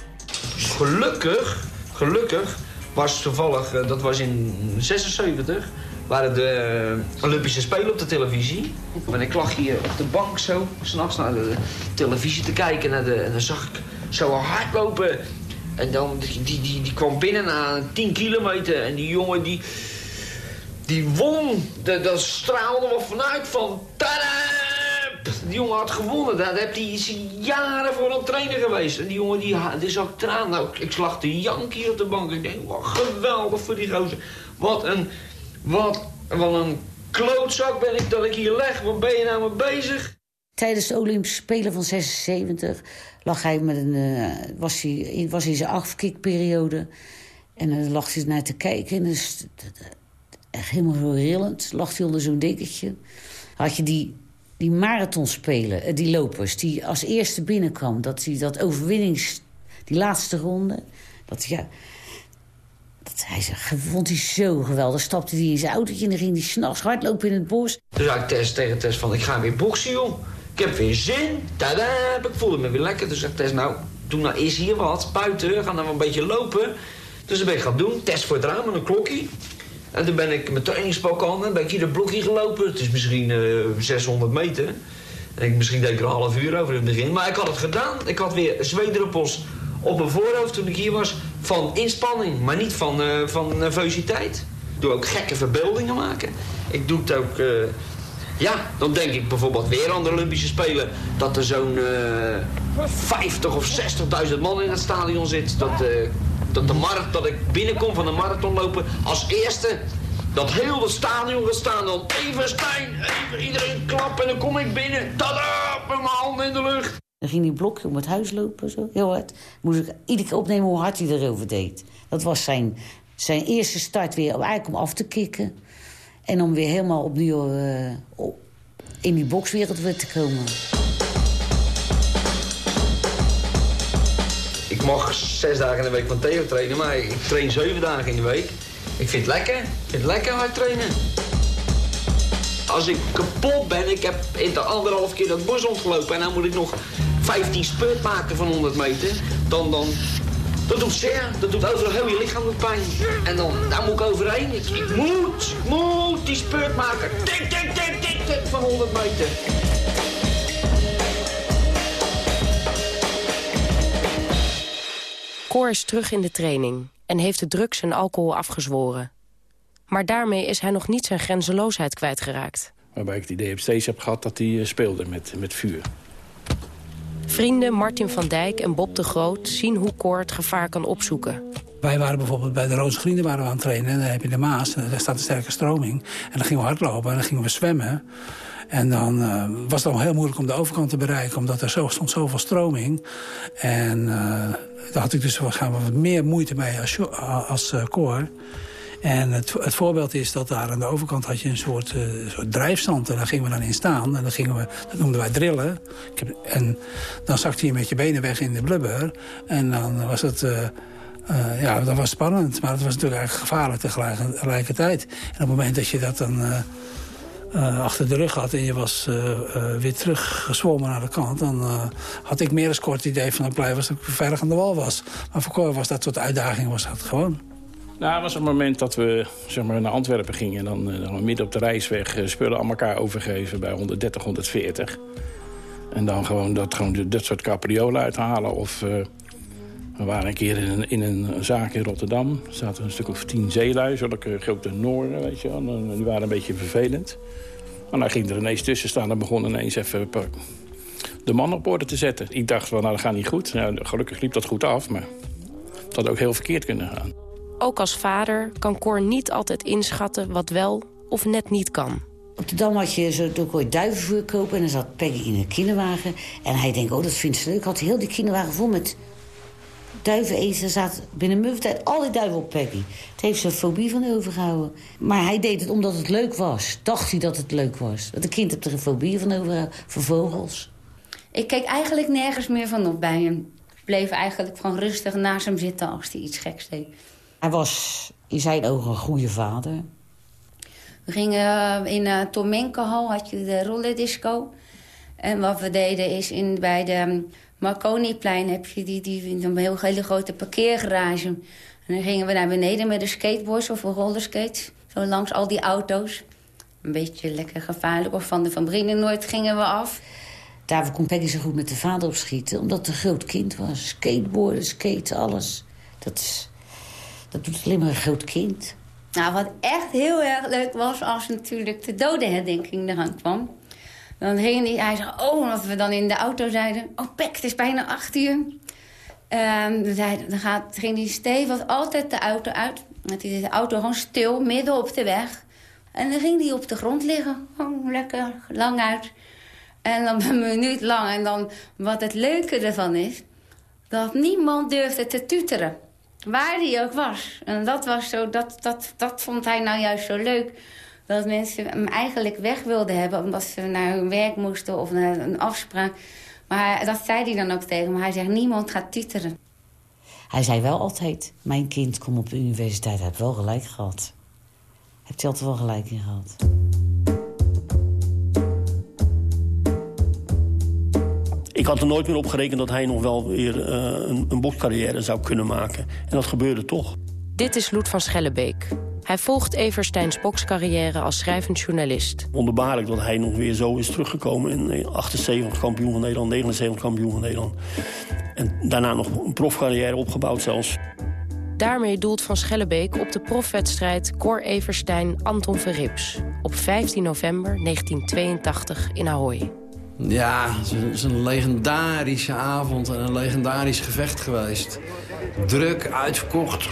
Gelukkig, gelukkig was toevallig, eh, dat was in 76, waren de Olympische Spelen op de televisie. En ik lag hier op de bank zo, s'nachts naar de televisie te kijken. Naar de, en dan zag ik zo hardlopen. En dan, die, die, die kwam binnen na 10 kilometer. En die jongen die, die won. Dat straalde wel vanuit van... Die jongen had gewonnen. Daar heb hij jaren voor een trainer geweest. En die jongen die, die zag traan. Nou, ik slag de jank hier op de bank. Ik denk, wat geweldig voor die gozer. Wat een wat, wat een klootzak ben ik dat ik hier leg. Wat ben je nou mee bezig? Tijdens de Olympische Spelen van 76 lag hij met een, uh, was, hij, was hij zijn afkikperiode. En dan lag hij naar te kijken. En dus, echt helemaal zo rillend. Lag hij onder zo'n dekentje. Had je die, die marathonspelen, eh, die lopers, die als eerste binnenkwam. Dat hij dat overwinnings... Die laatste ronde. Dat, ja, hij zei, vond hij zo geweldig. Stapte hij in zijn autootje en dan ging hij s'nachts hardlopen in het bos. Toen zei ik Tess, tegen Tess van, ik ga weer boksen, joh. Ik heb weer zin. Tada, ik voelde me weer lekker. Dus zei Tess, nou, doe nou eens hier wat. Buiten, ga nou een beetje lopen. Dus dat ben ik gaan doen. Test voor het raam met een klokje. En toen ben ik mijn trainingspak aan en ben ik hier de blokje gelopen. Het is misschien uh, 600 meter. Ik, misschien deed ik er een half uur over in het begin. Maar ik had het gedaan. Ik had weer zweedruppels op mijn voorhoofd toen ik hier was. Van inspanning, maar niet van, uh, van nervositeit. Ik doe ook gekke verbeeldingen maken. Ik doe het ook... Uh, ja, dan denk ik bijvoorbeeld weer aan de Olympische Spelen... dat er zo'n uh, 50 of 60.000 man in het stadion zit. Dat, dat, de markt, dat ik binnenkom van de marathon lopen als eerste dat heel het stadion gaat staan. Dan even Stijn, even iedereen klappen en dan kom ik binnen. Tada, met mijn handen in de lucht. Dan ging die blokje om het huis lopen, zo, heel hard. Moest ik iedere keer opnemen hoe hard hij erover deed. Dat was zijn, zijn eerste start weer, eigenlijk om af te kicken. En om weer helemaal opnieuw uh, in die bokswereld weer te komen. Ik mag zes dagen in de week van Theo trainen, maar ik train zeven dagen in de week. Ik vind het lekker. Ik vind het lekker hard trainen. Als ik kapot ben, ik heb in de anderhalf keer dat bos ontgelopen... en dan moet ik nog 15 spurt maken van 100 meter... dan, dan, dat doet zeer. Dat doet overal heel je lichaam pijn. En dan, daar moet ik overheen. Ik, moet, moet die spurt maken. Tik, tik, tik, tik, tik van 100 meter. Cor is terug in de training en heeft de drugs en alcohol afgezworen. Maar daarmee is hij nog niet zijn grenzeloosheid kwijtgeraakt. Waarbij ik het idee steeds heb gehad dat hij eh, speelde met, met vuur. Vrienden Martin van Dijk en Bob de Groot zien hoe Cor het gevaar kan opzoeken. Wij waren bijvoorbeeld bij de Roze Vrienden waren we aan het trainen. En dan heb je de Maas, en daar staat een sterke stroming. En dan gingen we hardlopen en dan gingen we zwemmen. En dan uh, was het al heel moeilijk om de overkant te bereiken... omdat er zo stond zoveel stroming. En uh, daar had ik dus gaan wat meer moeite mee als, als uh, koor. En het, het, voorbeeld is dat daar aan de overkant had je een soort, uh, soort drijfstand. En daar gingen we dan in staan. En dan gingen we, dat noemden wij drillen. Ik heb, en dan zakte je met je benen weg in de blubber. En dan was het... Uh, uh, ja, dat was spannend. Maar het was natuurlijk eigenlijk gevaarlijk tegelijkertijd. En op het moment dat je dat dan achter de rug had... en je was weer teruggezwommen naar de kant... dan had ik meer een kort idee van het blij was dat ik veilig aan de wal was. Maar voor was dat soort uitdaging was dat gewoon. Nou, het was een moment dat we zeg maar, naar Antwerpen gingen... en dan, dan midden op de reisweg spullen aan elkaar overgeven bij 130, 140. En dan gewoon dat, gewoon dat soort capriolen uithalen of... We waren een keer in een, in een zaak in Rotterdam. Er zaten een stuk of tien zeelui, zulke grote Nooren, weet je wel. Die waren een beetje vervelend. Maar dan ging er ineens tussen staan en begon ineens even de man op orde te zetten. Ik dacht, wel, nou, dat gaat niet goed. Nou, gelukkig liep dat goed af, maar het had ook heel verkeerd kunnen gaan. Ook als vader kan Cor niet altijd inschatten wat wel of net niet kan. Op de Dam had je zo ook duivenvoer kopen en dan zat Peggy in een kinderwagen. En hij denkt, oh, dat vindt ze leuk. Had heel die kinderwagen vol met duiven eten. zat binnen een tijd al die duiven op Peggy. Het heeft ze een fobie van overgehouden. Maar hij deed het omdat het leuk was. Dacht hij dat het leuk was. Want een kind heeft er een fobie van overgehouden. Voor vogels. Ik keek eigenlijk nergens meer van op bij hem. Ik bleef eigenlijk gewoon rustig naast hem zitten als hij iets geks deed. Hij was in zijn ogen een goede vader. We gingen in uh, Tomenkenhal, had je de rollerdisco. En wat we deden is in, bij de Marconiplein heb je die, die, een heel, hele grote parkeergarage. En dan gingen we naar beneden met de skateboards of een rollerskate. Zo langs al die auto's. Een beetje lekker gevaarlijk. Of van de Van nooit gingen we af. Daar kon Peggy zo goed met de vader opschieten. Omdat het een groot kind was. Skateboarden, skaten, alles. Dat, is, dat doet alleen maar een groot kind. Nou, wat echt heel erg leuk was... als natuurlijk de dodenherdenking eraan kwam. Dan ging hij, hij zei, oh, we dan in de auto zeiden... oh, Pek, het is bijna acht uur. Um, dan, gaat, ging hij stevig altijd de auto uit. Dan hij de auto gewoon stil, midden op de weg. En dan ging hij op de grond liggen. Gewoon lekker lang uit. En dan een minuut lang. En dan, wat het leuke ervan is... dat niemand durfde te tuteren. Waar hij ook was. En dat, was zo, dat, dat, dat vond hij nou juist zo leuk dat mensen hem eigenlijk weg wilden hebben... omdat ze naar hun werk moesten of naar een afspraak. Maar dat zei hij dan ook tegen me. Hij zegt, niemand gaat tuteren. Hij zei wel altijd, mijn kind komt op de universiteit. Hij heeft wel gelijk gehad. Heeft hij altijd wel gelijk in gehad. Ik had er nooit meer op gerekend dat hij nog wel weer uh, een, een bokscarrière zou kunnen maken. En dat gebeurde toch. Dit is Loet van Schellebeek. Hij volgt Eversteins bokscarrière als schrijvend journalist. Wonderbaarlijk dat hij nog weer zo is teruggekomen. In 78 kampioen van Nederland, 79 kampioen van Nederland. En daarna nog een profcarrière opgebouwd zelfs. Daarmee doelt Van Schellebeek op de profwedstrijd Cor Everstein-Anton Verrips... op 15 november 1982 in Ahoy. Ja, het is een legendarische avond en een legendarisch gevecht geweest. Druk, uitverkocht,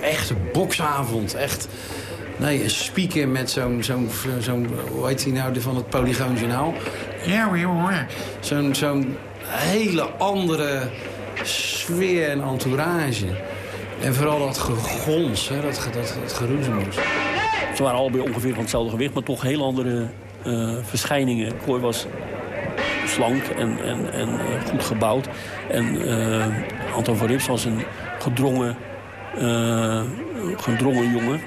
echte boksavond, echt... Nee, een speaker met zo'n, zo'n, zo'n hoe heet hij nou, van het Polygoonjournaal? Ja, Zo'n, zo'n hele andere sfeer en entourage. En vooral dat gegons, hè, dat, dat, dat geroezemoes. Ze waren allebei ongeveer van hetzelfde gewicht, maar toch heel andere uh, verschijningen. Kooi was slank en, en, en uh, goed gebouwd. En uh, Anton van Rips was een gedrongen, gedrongen jongen.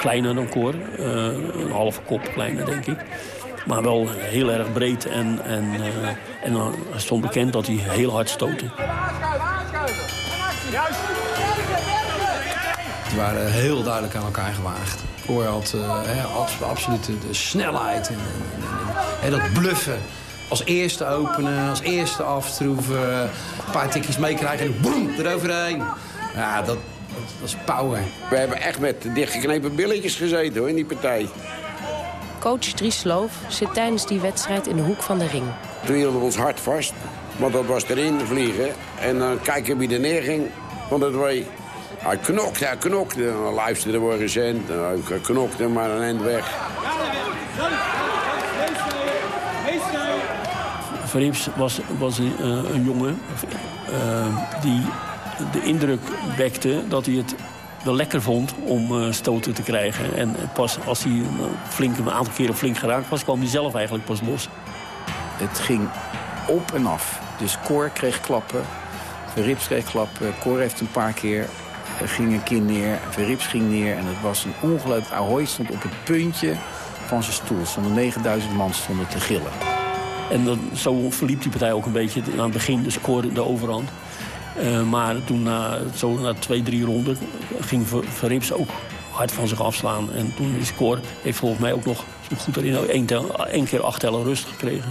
kleiner dan Cor. een halve kop kleiner, denk ik. Maar wel heel erg breed en, en, en stond bekend dat hij heel hard stootte. Die waren heel duidelijk aan elkaar gewaagd. Cor had uh, absoluut de snelheid en, en, dat bluffen. Als eerste openen, als eerste afstroeven. Een paar tikjes meekrijgen en boem, eroverheen. Ja, dat, dat, dat, is power. We hebben echt met dichtgeknepen billetjes gezeten hoor, in die partij. Coach Dries Sloof zit tijdens die wedstrijd in de hoek van de ring. Toen hielden we ons hart vast, want dat was erin vliegen. En dan kijken wie er neer ging van de twee. Hij knokte, hij knokte. Dan luisterde we recent. Hij knokte maar een eind weg. Verrips was, was een, een jongen uh, die de indruk wekte dat hij het wel lekker vond om uh, stoten te krijgen. En pas als hij flink, een aantal keren flink geraakt was, kwam hij zelf eigenlijk pas los. Het ging op en af. Dus Cor kreeg klappen, Verrips kreeg klappen. Cor heeft een paar keer ging een keer neer, Verrips ging neer. En het was een ongelooflijk... Ahoy stond op het puntje van zijn stoel. Stonden 9000 man stonden te gillen. En zo verliep die partij ook een beetje. Aan het begin de scoorde de overhand. Uh, maar toen na, zo na twee, drie ronden ging Verrips ook hard van zich afslaan. En toen is Cor heeft volgens mij ook nog goed erin één, keer acht tellen rust gekregen.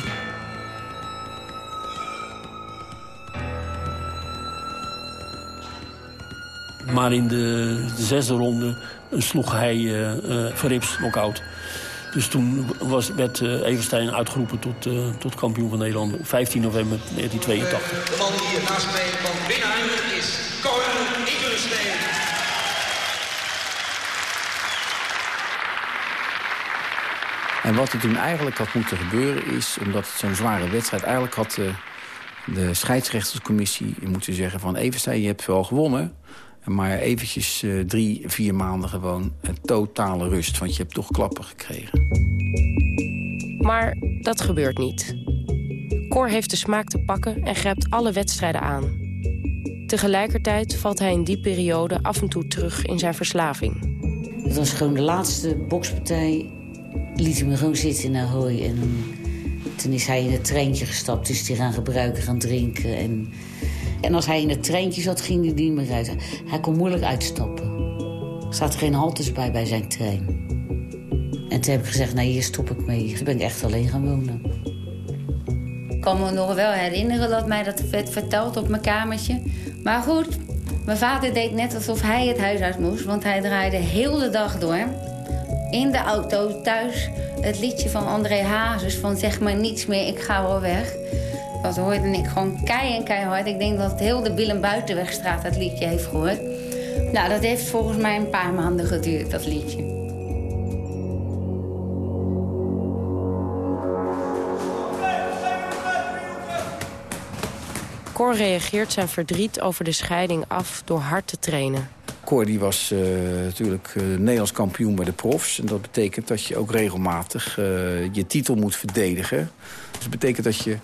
Maar in de, de zesde ronde sloeg hij uh, uh, Verrips knock-out. Dus toen was, werd uh, Everstein uitgeroepen tot, uh, tot kampioen van Nederland op 15 november 1982. De man die hier naast mij van winnaar is Cor Everstein. En wat er toen eigenlijk had moeten gebeuren is, omdat het zo'n zware wedstrijd... eigenlijk had de, de scheidsrechterscommissie moeten zeggen van... Everstein, je hebt wel gewonnen... Maar eventjes uh, drie, vier maanden gewoon een totale rust. Want je hebt toch klappen gekregen. Maar dat gebeurt niet. Cor heeft de smaak te pakken en grijpt alle wedstrijden aan. Tegelijkertijd valt hij in die periode af en toe terug in zijn verslaving. Het was gewoon de laatste bokspartij. Liet hij me gewoon zitten in Ahoy. En toen is hij in het treintje gestapt. Dus hij gaan gebruiken, gaan drinken. En en als hij in het treintje zat, ging hij niet meer uit. Hij kon moeilijk uitstappen. Er zaten geen haltes bij bij zijn trein. En toen heb ik gezegd, nou hier stop ik mee. Toen ben ik echt alleen gaan wonen. Ik kan me nog wel herinneren dat mij dat werd verteld op mijn kamertje. Maar goed, mijn vader deed net alsof hij het huis uit moest. Want hij draaide heel de dag door. In de auto thuis het liedje van André Hazes van zeg maar niets meer, ik ga wel weg. Dat hoorde ik gewoon kei en keihard. Ik denk dat het heel de Willem Buitenwegstraat dat liedje heeft gehoord. Nou, dat heeft volgens mij een paar maanden geduurd, dat liedje. Cor reageert zijn verdriet over de scheiding af door hard te trainen. Cor die was uh, natuurlijk uh, Nederlands kampioen bij de profs. En dat betekent dat je ook regelmatig uh, je titel moet verdedigen. Dus dat betekent dat je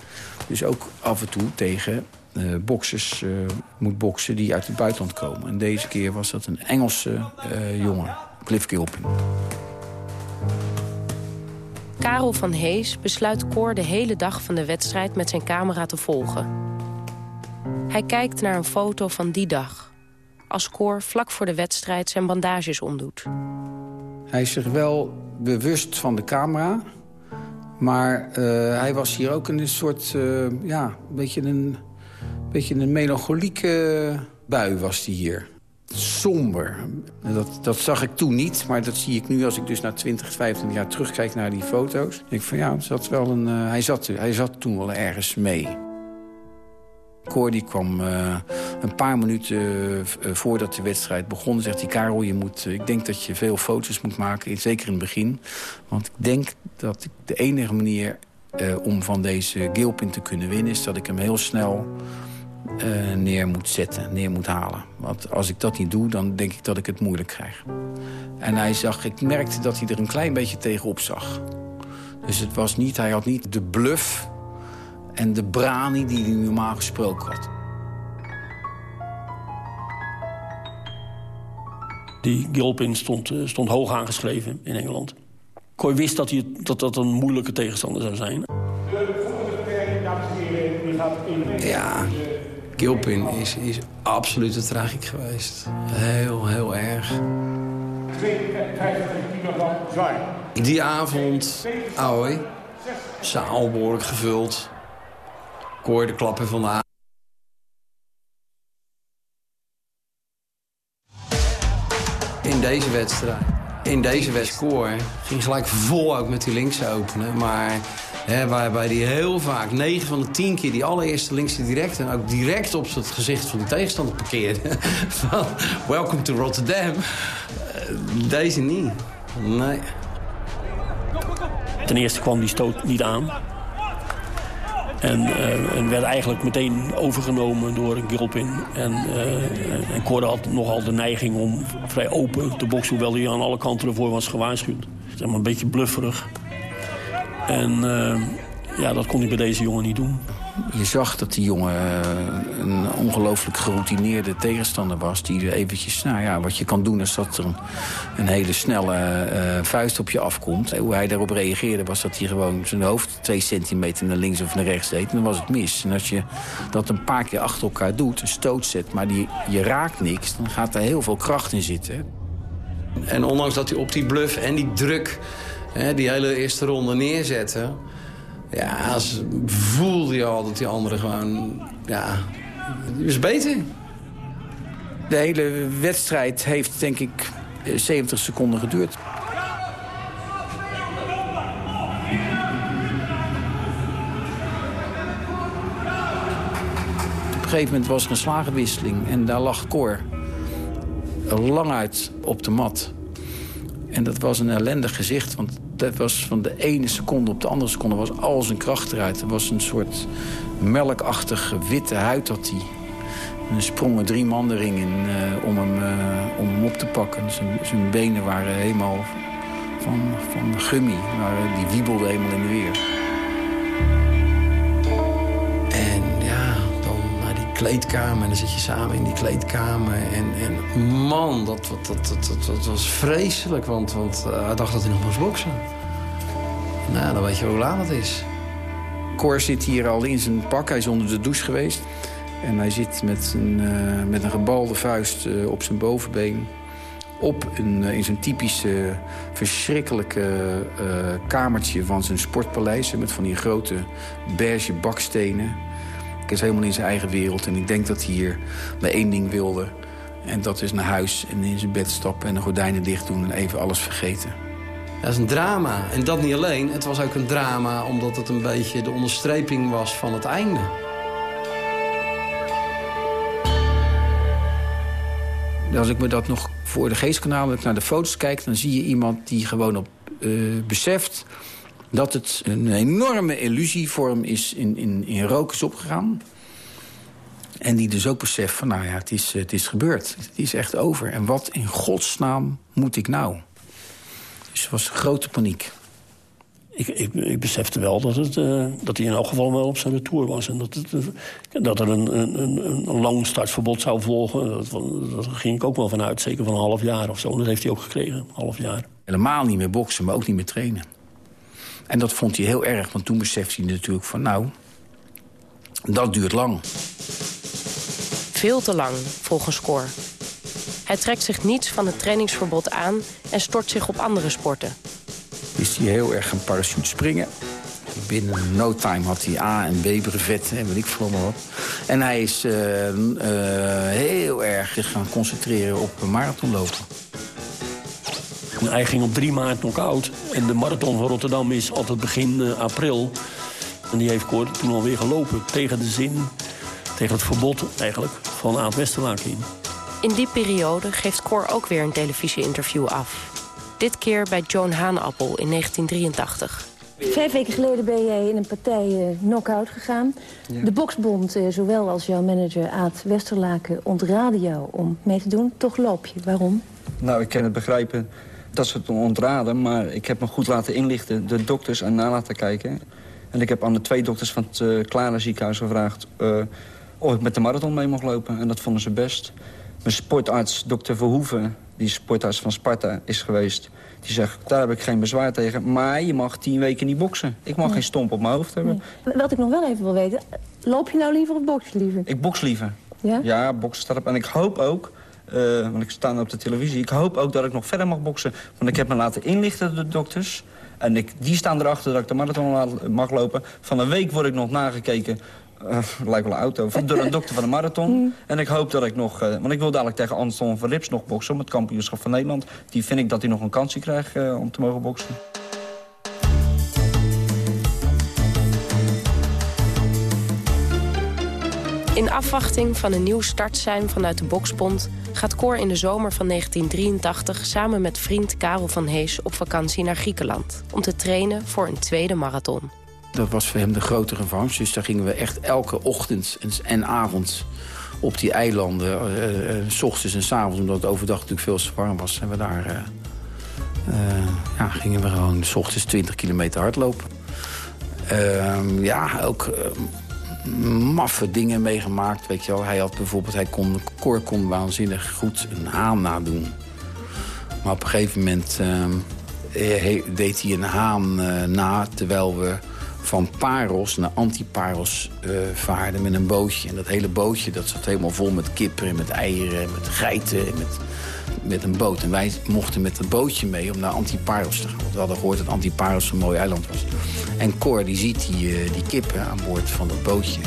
dus ook af en toe tegen boxers moet boksen die uit het buitenland komen. En deze keer was dat een Engelse jongen, Cliff Gilpin. Karel van Hees besluit Cor de hele dag van de wedstrijd met zijn camera te volgen. Hij kijkt naar een foto van die dag. Als vlak voor de wedstrijd zijn bandages omdoet. Hij is zich wel bewust van de camera. Maar uh, hij was hier ook een soort, uh, ja, een beetje een, beetje een melancholieke bui was hij hier. Somber. Dat, dat zag ik toen niet, maar dat zie ik nu als ik dus na 20, 25 jaar terugkijk naar die foto's. Ik denk van ja, zat wel een, uh, hij, zat, hij zat toen wel ergens mee. Cor die kwam uh, een paar minuten uh, voordat de wedstrijd begon. Zegt hij, Karel, je moet, ik denk dat je veel foto's moet maken. Zeker in het begin. Want ik denk dat ik de enige manier om van deze Gilpin te kunnen winnen... is dat ik hem heel snel neer moet zetten, neer moet halen. Want als ik dat niet doe, dan denk ik dat ik het moeilijk krijg. En hij zag, ik merkte dat hij er een klein beetje tegenop zag. Dus het was niet, hij had niet de bluff en de brani die hij normaal gesproken had. Die Gilpin stond, stond hoog aangeschreven in Engeland. Kooi wist dat, hij, dat dat een moeilijke tegenstander zou zijn. Ja, Gilpin is, is absoluut een tragiek geweest. Heel, heel erg. Die avond, Aoi, zaal behoorlijk gevuld. Ik hoor de klappen van de. In deze wedstrijd, in deze wedstrijd, ging gelijk vol ook met die links openen. Maar He, waarbij die heel vaak, 9 van de 10 keer, die allereerste linkse direct... en ook direct op het gezicht van de tegenstander parkeerde. van, welcome to Rotterdam. Deze niet. Nee. Ten eerste kwam die stoot niet aan. En, uh, en werd eigenlijk meteen overgenomen door Gilpin. En, uh, en had nogal de neiging om vrij open te boksen... hoewel hij aan alle kanten ervoor was gewaarschuwd. Zeg maar een beetje blufferig. En uh, ja, dat kon hij bij deze jongen niet doen. Je zag dat die jongen een ongelooflijk geroutineerde tegenstander was... die er eventjes, nou ja, wat je kan doen is dat er een, hele snelle uh, vuist op je afkomt. Hoe hij daarop reageerde was dat hij gewoon zijn hoofd twee centimeter naar links of naar rechts deed. En dan was het mis. En als je dat een paar keer achter elkaar doet, een stoot zet, maar die, je raakt niks... dan gaat er heel veel kracht in zitten. En ondanks dat hij op die bluff en die druk hè, die hele eerste ronde neerzetten... Ja, voelde je al dat die andere gewoon... Ja, was beter. De hele wedstrijd heeft, denk ik, 70 seconden geduurd. Op een gegeven moment was er een slagenwisseling en daar lag Cor lang uit op de mat. En dat was een ellendig gezicht, want dat was van de ene seconde op de andere seconde was al zijn kracht eruit. Er was een soort melkachtige witte huid had hij. En er sprongen drie man erin in, uh, om, hem, uh, om hem op te pakken. Zijn, zijn benen waren helemaal van, van gummi. Waren, die wiebelden helemaal in de weer. Kleedkamer. En dan zit je samen in die kleedkamer. En, en man, dat, dat, dat, dat, was vreselijk. Want, want uh, hij dacht dat hij nog moest boksen. Nou, dan weet je hoe laat het is. Cor zit hier al in zijn pak. Hij is onder de douche geweest. En hij zit met een, uh, met een gebalde vuist uh, op zijn bovenbeen. Op een, in zijn typische, verschrikkelijke kamertje van zijn sportpaleis. Met van die grote beige bakstenen. Hij is helemaal in zijn eigen wereld. En ik denk dat hij hier maar één ding wilde. En dat is naar huis en in zijn bed stappen en de gordijnen dicht doen... en even alles vergeten. Dat is een drama. En dat niet alleen. Het was ook een drama omdat het een beetje de onderstreping was van het einde. Als ik me dat nog voor de geest kan halen, als ik naar de foto's kijk... dan zie je iemand die gewoon op uh, beseft dat het een enorme illusievorm is in, in, in rook is opgegaan. En die dus ook beseft van, nou ja, het is, het is gebeurd. Het is echt over. En wat in godsnaam moet ik nou? Dus het was grote paniek. Ik, ik, ik besefte wel dat, het, uh, dat hij in elk geval wel op zijn retour was. En dat, het, uh, dat er een, een, een, een lang startverbod zou volgen. Dat, dat, ging ik ook wel vanuit. Zeker van een half jaar of zo. Dat heeft hij ook gekregen, een half jaar. Helemaal niet meer boksen, maar ook niet meer trainen. En dat vond hij heel erg, want toen besefte hij natuurlijk van... nou, dat duurt lang. Veel te lang, volgens Cor. Hij trekt zich niets van het trainingsverbod aan en stort zich op andere sporten. Is hij heel erg gaan parachute springen. Binnen no time had hij A en B brevet en weet ik veel maar wat. En hij is uh, uh, heel erg zich gaan concentreren op marathonlopen. Hij ging op 3 maart knock-out. En de marathon van Rotterdam is altijd begin uh, april. En die heeft Cor toen alweer gelopen. Tegen de zin, tegen het verbod eigenlijk, van Aad Westerlaak in. In die periode geeft Cor ook weer een televisie-interview af. Dit keer bij Joan Haanappel in 1983. Vijf weken geleden ben jij in een partij uh, knock-out gegaan. Ja. De Boksbond, uh, zowel als jouw manager Aad Westerlaken, ontraden jou om mee te doen. Toch loop je. Waarom? Nou, ik kan het begrijpen dat ze het ontraden, maar ik heb me goed laten inlichten, de dokters en na laten kijken. En ik heb aan de twee dokters van het uh, ziekenhuis gevraagd uh, of ik met de marathon mee mocht lopen. En dat vonden ze best. Mijn sportarts, dokter Verhoeven, die sportarts van Sparta is geweest... die zegt, daar heb ik geen bezwaar tegen. Maar je mag tien weken niet boksen. Ik mag Nee. geen stomp op mijn hoofd hebben. Nee. Wat ik nog wel even wil weten, loop je nou liever of boks je liever? Ik boks liever. Ja? Ja, boksen staat op. En ik hoop ook, eh, want ik sta nu op de televisie... ik hoop ook dat ik nog verder mag boksen. Want ik heb me laten inlichten door de dokters. En ik, die staan erachter dat ik de marathon mag lopen. Van een week word ik nog nagekeken... eh, lijkt wel een auto. van- Door een dokter van de marathon. En ik hoop dat ik nog... eh, want ik wil dadelijk tegen Anton van Rips nog boksen... om het kampioenschap van Nederland. Die vind ik dat hij nog een kansje krijgt om te mogen boksen. In afwachting van een nieuw startsein vanuit de Boksbond... gaat Cor in de zomer van 1983 samen met vriend Karel van Hees op vakantie naar Griekenland... om te trainen voor een tweede marathon. Dat was voor hem de grote revanche. Dus daar gingen we echt elke ochtend en, avond op die eilanden. eh, eh, s ochtends en s avonds, omdat het overdag natuurlijk veel te warm was. En we daar eh, ja, gingen we gewoon s ochtends 20 kilometer hardlopen. Ehm, ja, ook eh, maffe dingen meegemaakt. Weet je wel. Hij had bijvoorbeeld, hij kon, Cor kon waanzinnig goed een haan nadoen. Maar op een gegeven moment eh, he- deed hij een haan eh, na... terwijl we van Paros naar Antiparos eh vaarden met een bootje. En dat hele bootje dat zat helemaal vol met kippen en met eieren... en met geiten en met, met een boot. En wij mochten met het bootje mee om naar Antiparos te gaan. Want we hadden gehoord dat Antiparos een mooi eiland was. En Cor die ziet die, eh, die kippen aan boord van dat bootje.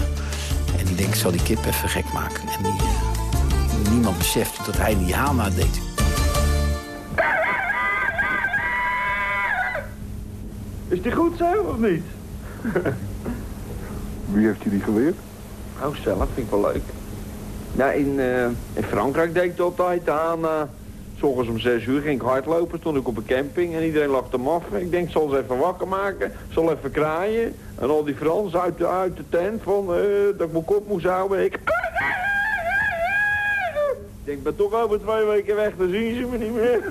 En die denkt, ik zal die kip even gek maken. En die, eh, niemand beseft dat hij die haan nadeed. Is die goed zo of niet? Wie heeft je die geleerd? Oh, zelf vind ik wel leuk. Ja, in, eh, in Frankrijk deed ik altijd aan. eh, s ochtends om zes uur ging ik hardlopen, stond ik op een camping en iedereen lag te maffen. Ik denk, ik zal ze even wakker maken, zal even kraaien. En al die Fransen uit de, uit de tent van eh, dat ik mijn kop moest houden. Ik... Ik denk, ik ben toch over twee weken weg, dan zien ze me niet meer.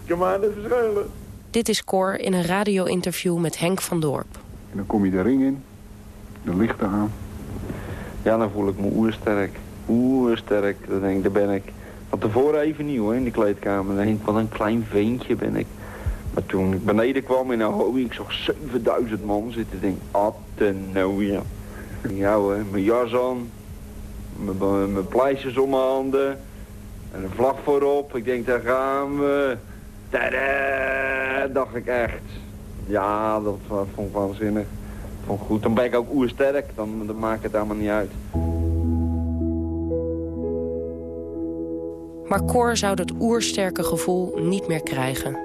ik kan mij niet verschuilen. Dit is Cor in een radio-interview met Henk van Dorp. En dan kom je de ring in, de lichten aan. Ja, dan voel ik me oersterk. Oersterk, dan denk ik, daar ben ik. Van tevoren even nieuw hoor, in de kleedkamer. Dan wat een klein veentje ben ik. Maar toen ik beneden kwam in Ahoy, ik zag 7000 man zitten. Ik denk, attenooia. Ja hoor, mijn jas aan. Mijn, pleisters om mijn handen. En een vlag voorop. Ik denk, daar gaan we. Tadaa, dacht ik echt. Ja, dat vond ik waanzinnig. Vond goed. Dan ben ik ook oersterk. Dan, dan maakt het allemaal niet uit. Maar Cor zou dat oersterke gevoel niet meer krijgen.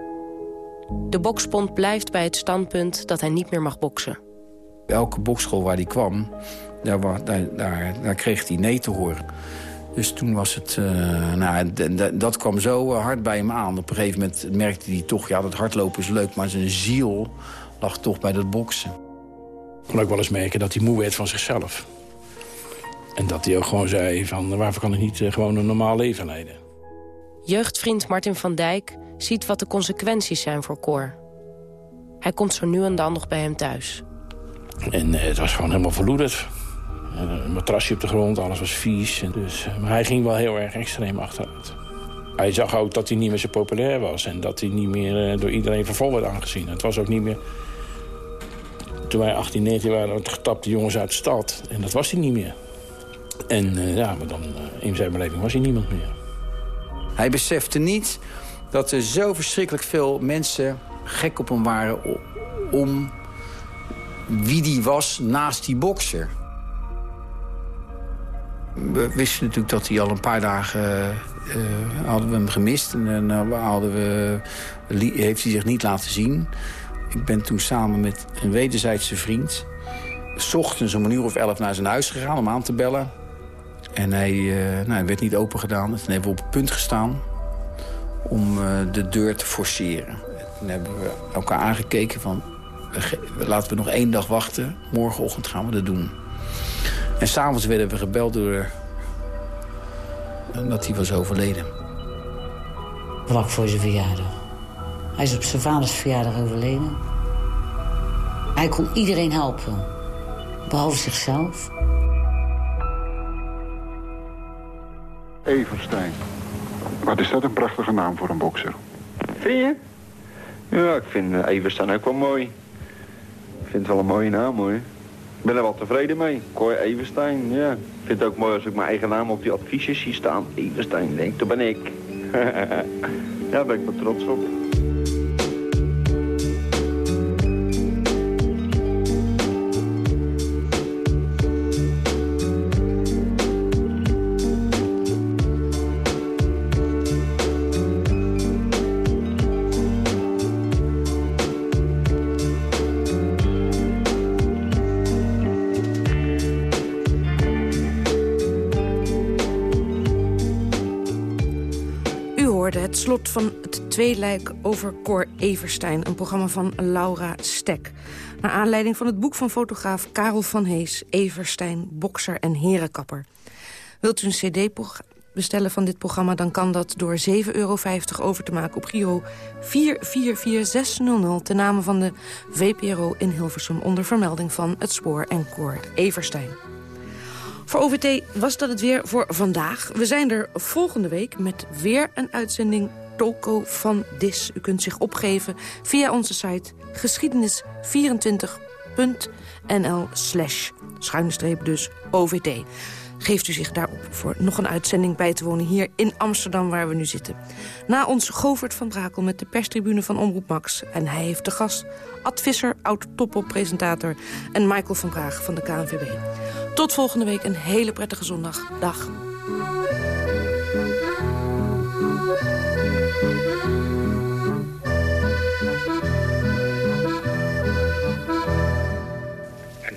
De boksbond blijft bij het standpunt dat hij niet meer mag boksen. Elke bokschool waar hij kwam, daar, daar, daar, daar kreeg hij nee te horen. Dus toen was het... eh, nou, dat kwam zo eh, hard bij hem aan. Op een gegeven moment merkte hij toch... ja, dat hardlopen is leuk, maar zijn ziel lag toch bij dat boksen. Ik kon ook wel eens merken dat hij moe werd van zichzelf. En dat hij ook gewoon zei van waarvoor kan ik niet eh, gewoon een normaal leven leiden. Jeugdvriend Martin van Dijk ziet wat de consequenties zijn voor Cor. Hij komt zo nu en dan nog bij hem thuis. En eh, het was gewoon helemaal verloederd. Eh, Een matrasje op de grond, alles was vies. Dus, eh, maar hij ging wel heel erg extreem achteruit. Hij zag ook dat hij niet meer zo populair was. En dat hij niet meer door iedereen vervolgd werd aangezien. Het was ook niet meer... Toen wij 18, 19 waren, getapte jongens uit de stad. En dat was hij niet meer. En ja, maar dan, in zijn beleving was hij niemand meer. Hij besefte niet dat er zo verschrikkelijk veel mensen gek op hem waren... om wie die was naast die bokser. We wisten natuurlijk dat hij al een paar dagen... Uh, hadden we hem gemist en dan hadden we, heeft hij zich niet laten zien. Ik ben toen samen met een wederzijdse vriend... S ochtends om een uur of elf naar zijn huis gegaan om aan te bellen. En hij, uh, nou, werd niet open gedaan. Toen hebben we op het punt gestaan om uh, de deur te forceren. Toen hebben we elkaar aangekeken van... laten we nog één dag wachten. Morgenochtend gaan we dat doen. En s'avonds werden we gebeld door... dat hij was overleden. Vlak voor zijn verjaardag. Hij is op zijn vaders verjaardag overleden. Hij kon iedereen helpen. Behalve zichzelf. Everstein. Wat is dat een prachtige naam voor een bokser? Vind je? Ja, ik vind uh, Everstein ook wel mooi. Ik vind het wel een mooie naam hoor. Ik ben er wel tevreden mee. Kooi Everstein, ja. Ik vind het ook mooi als ik mijn eigen naam op die adviesjes zie staan. Everstein, denk, dat ben ik. ja, daar ben ik wel trots op. van het tweeluik over Cor Everstein. Een programma van Laura Stek. Naar aanleiding van het boek van fotograaf Karel van Hees... Everstein, bokser en herenkapper. Wilt u een cd bestellen van dit programma... dan kan dat door 7,50 euro over te maken op Giro 444600... ten name van de VPRO in Hilversum... onder vermelding van het spoor en Cor Everstein. Voor OVT was dat het weer voor vandaag. We zijn er volgende week met weer een uitzending Toko van Dis. U kunt zich opgeven via onze site geschiedenis24.nl slash dus OVT. Geeft u zich daarop voor nog een uitzending bij te wonen hier in Amsterdam waar we nu zitten. Na ons Govert van Brakel met de perstribune van Omroep Max. En hij heeft de gast Ad Visser, oud-toppel-presentator... en Michael van Praag van de KNVB. Tot volgende week, een hele prettige zondag. Dag.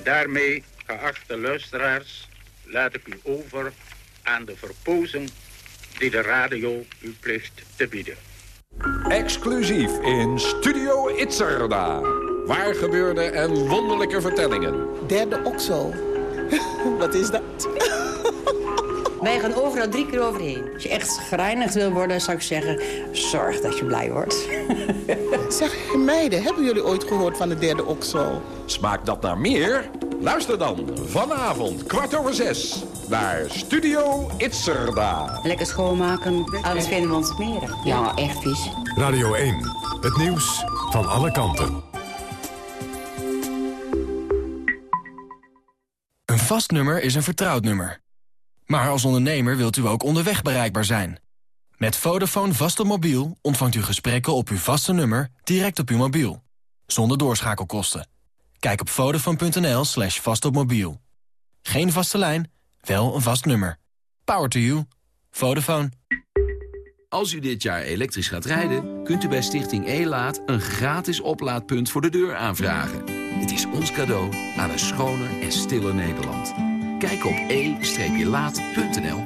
En daarmee, geachte luisteraars, laat ik u over aan de verpozing die de radio u plicht te bieden. Exclusief in Studio Itzerda. Waar gebeurde en wonderlijke vertellingen. Derde Oxo. Wat is dat? Wij gaan overal drie keer overheen. Als je echt gereinigd wil worden, zou ik zeggen... zorg dat je blij wordt. zeg, meiden, hebben jullie ooit gehoord van de derde OXO? Smaakt dat naar meer? Luister dan vanavond, kwart over zes, naar Studio Itzerda. Lekker schoonmaken, alles vinden we ons meer. Ja, echt vies. Radio 1, het nieuws van alle kanten. Een vast nummer is een vertrouwd nummer. Maar als ondernemer wilt u ook onderweg bereikbaar zijn. Met Vodafone vast op mobiel ontvangt u gesprekken op uw vaste nummer direct op uw mobiel. Zonder doorschakelkosten. Kijk op vodafone.nl slash vastopmobiel. Geen vaste lijn, wel een vast nummer. Power to you. Vodafone. Als u dit jaar elektrisch gaat rijden, kunt u bij Stichting E-Laat... een gratis oplaadpunt voor de deur aanvragen. Het is ons cadeau aan een schoner en stiller Nederland. Kijk op e-laat.nl.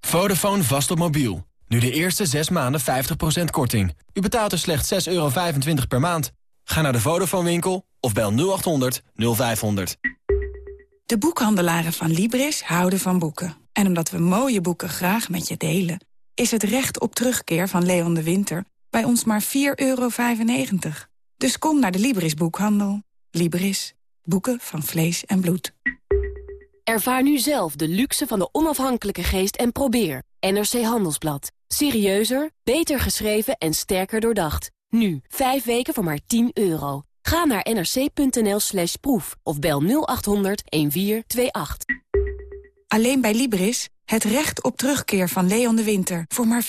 Vodafone vast op mobiel. Nu de eerste 6 maanden 50% korting. U betaalt er slechts 6,25 euro per maand. Ga naar de Vodafone winkel of bel 0800 0500. De boekhandelaren van Libris houden van boeken. En omdat we mooie boeken graag met je delen... is het recht op terugkeer van Leon de Winter bij ons maar 4,95 euro. Dus kom naar de Libris boekhandel. Libris. Boeken van vlees en bloed. Ervaar nu zelf de luxe van de onafhankelijke geest en probeer. NRC Handelsblad. Serieuzer, beter geschreven en sterker doordacht. Nu, 5 weken voor maar 10 euro. Ga naar nrc.nl slash proef of bel 0800 1428. Alleen bij Libris Het recht op terugkeer van Leon de Winter voor maar 4,95.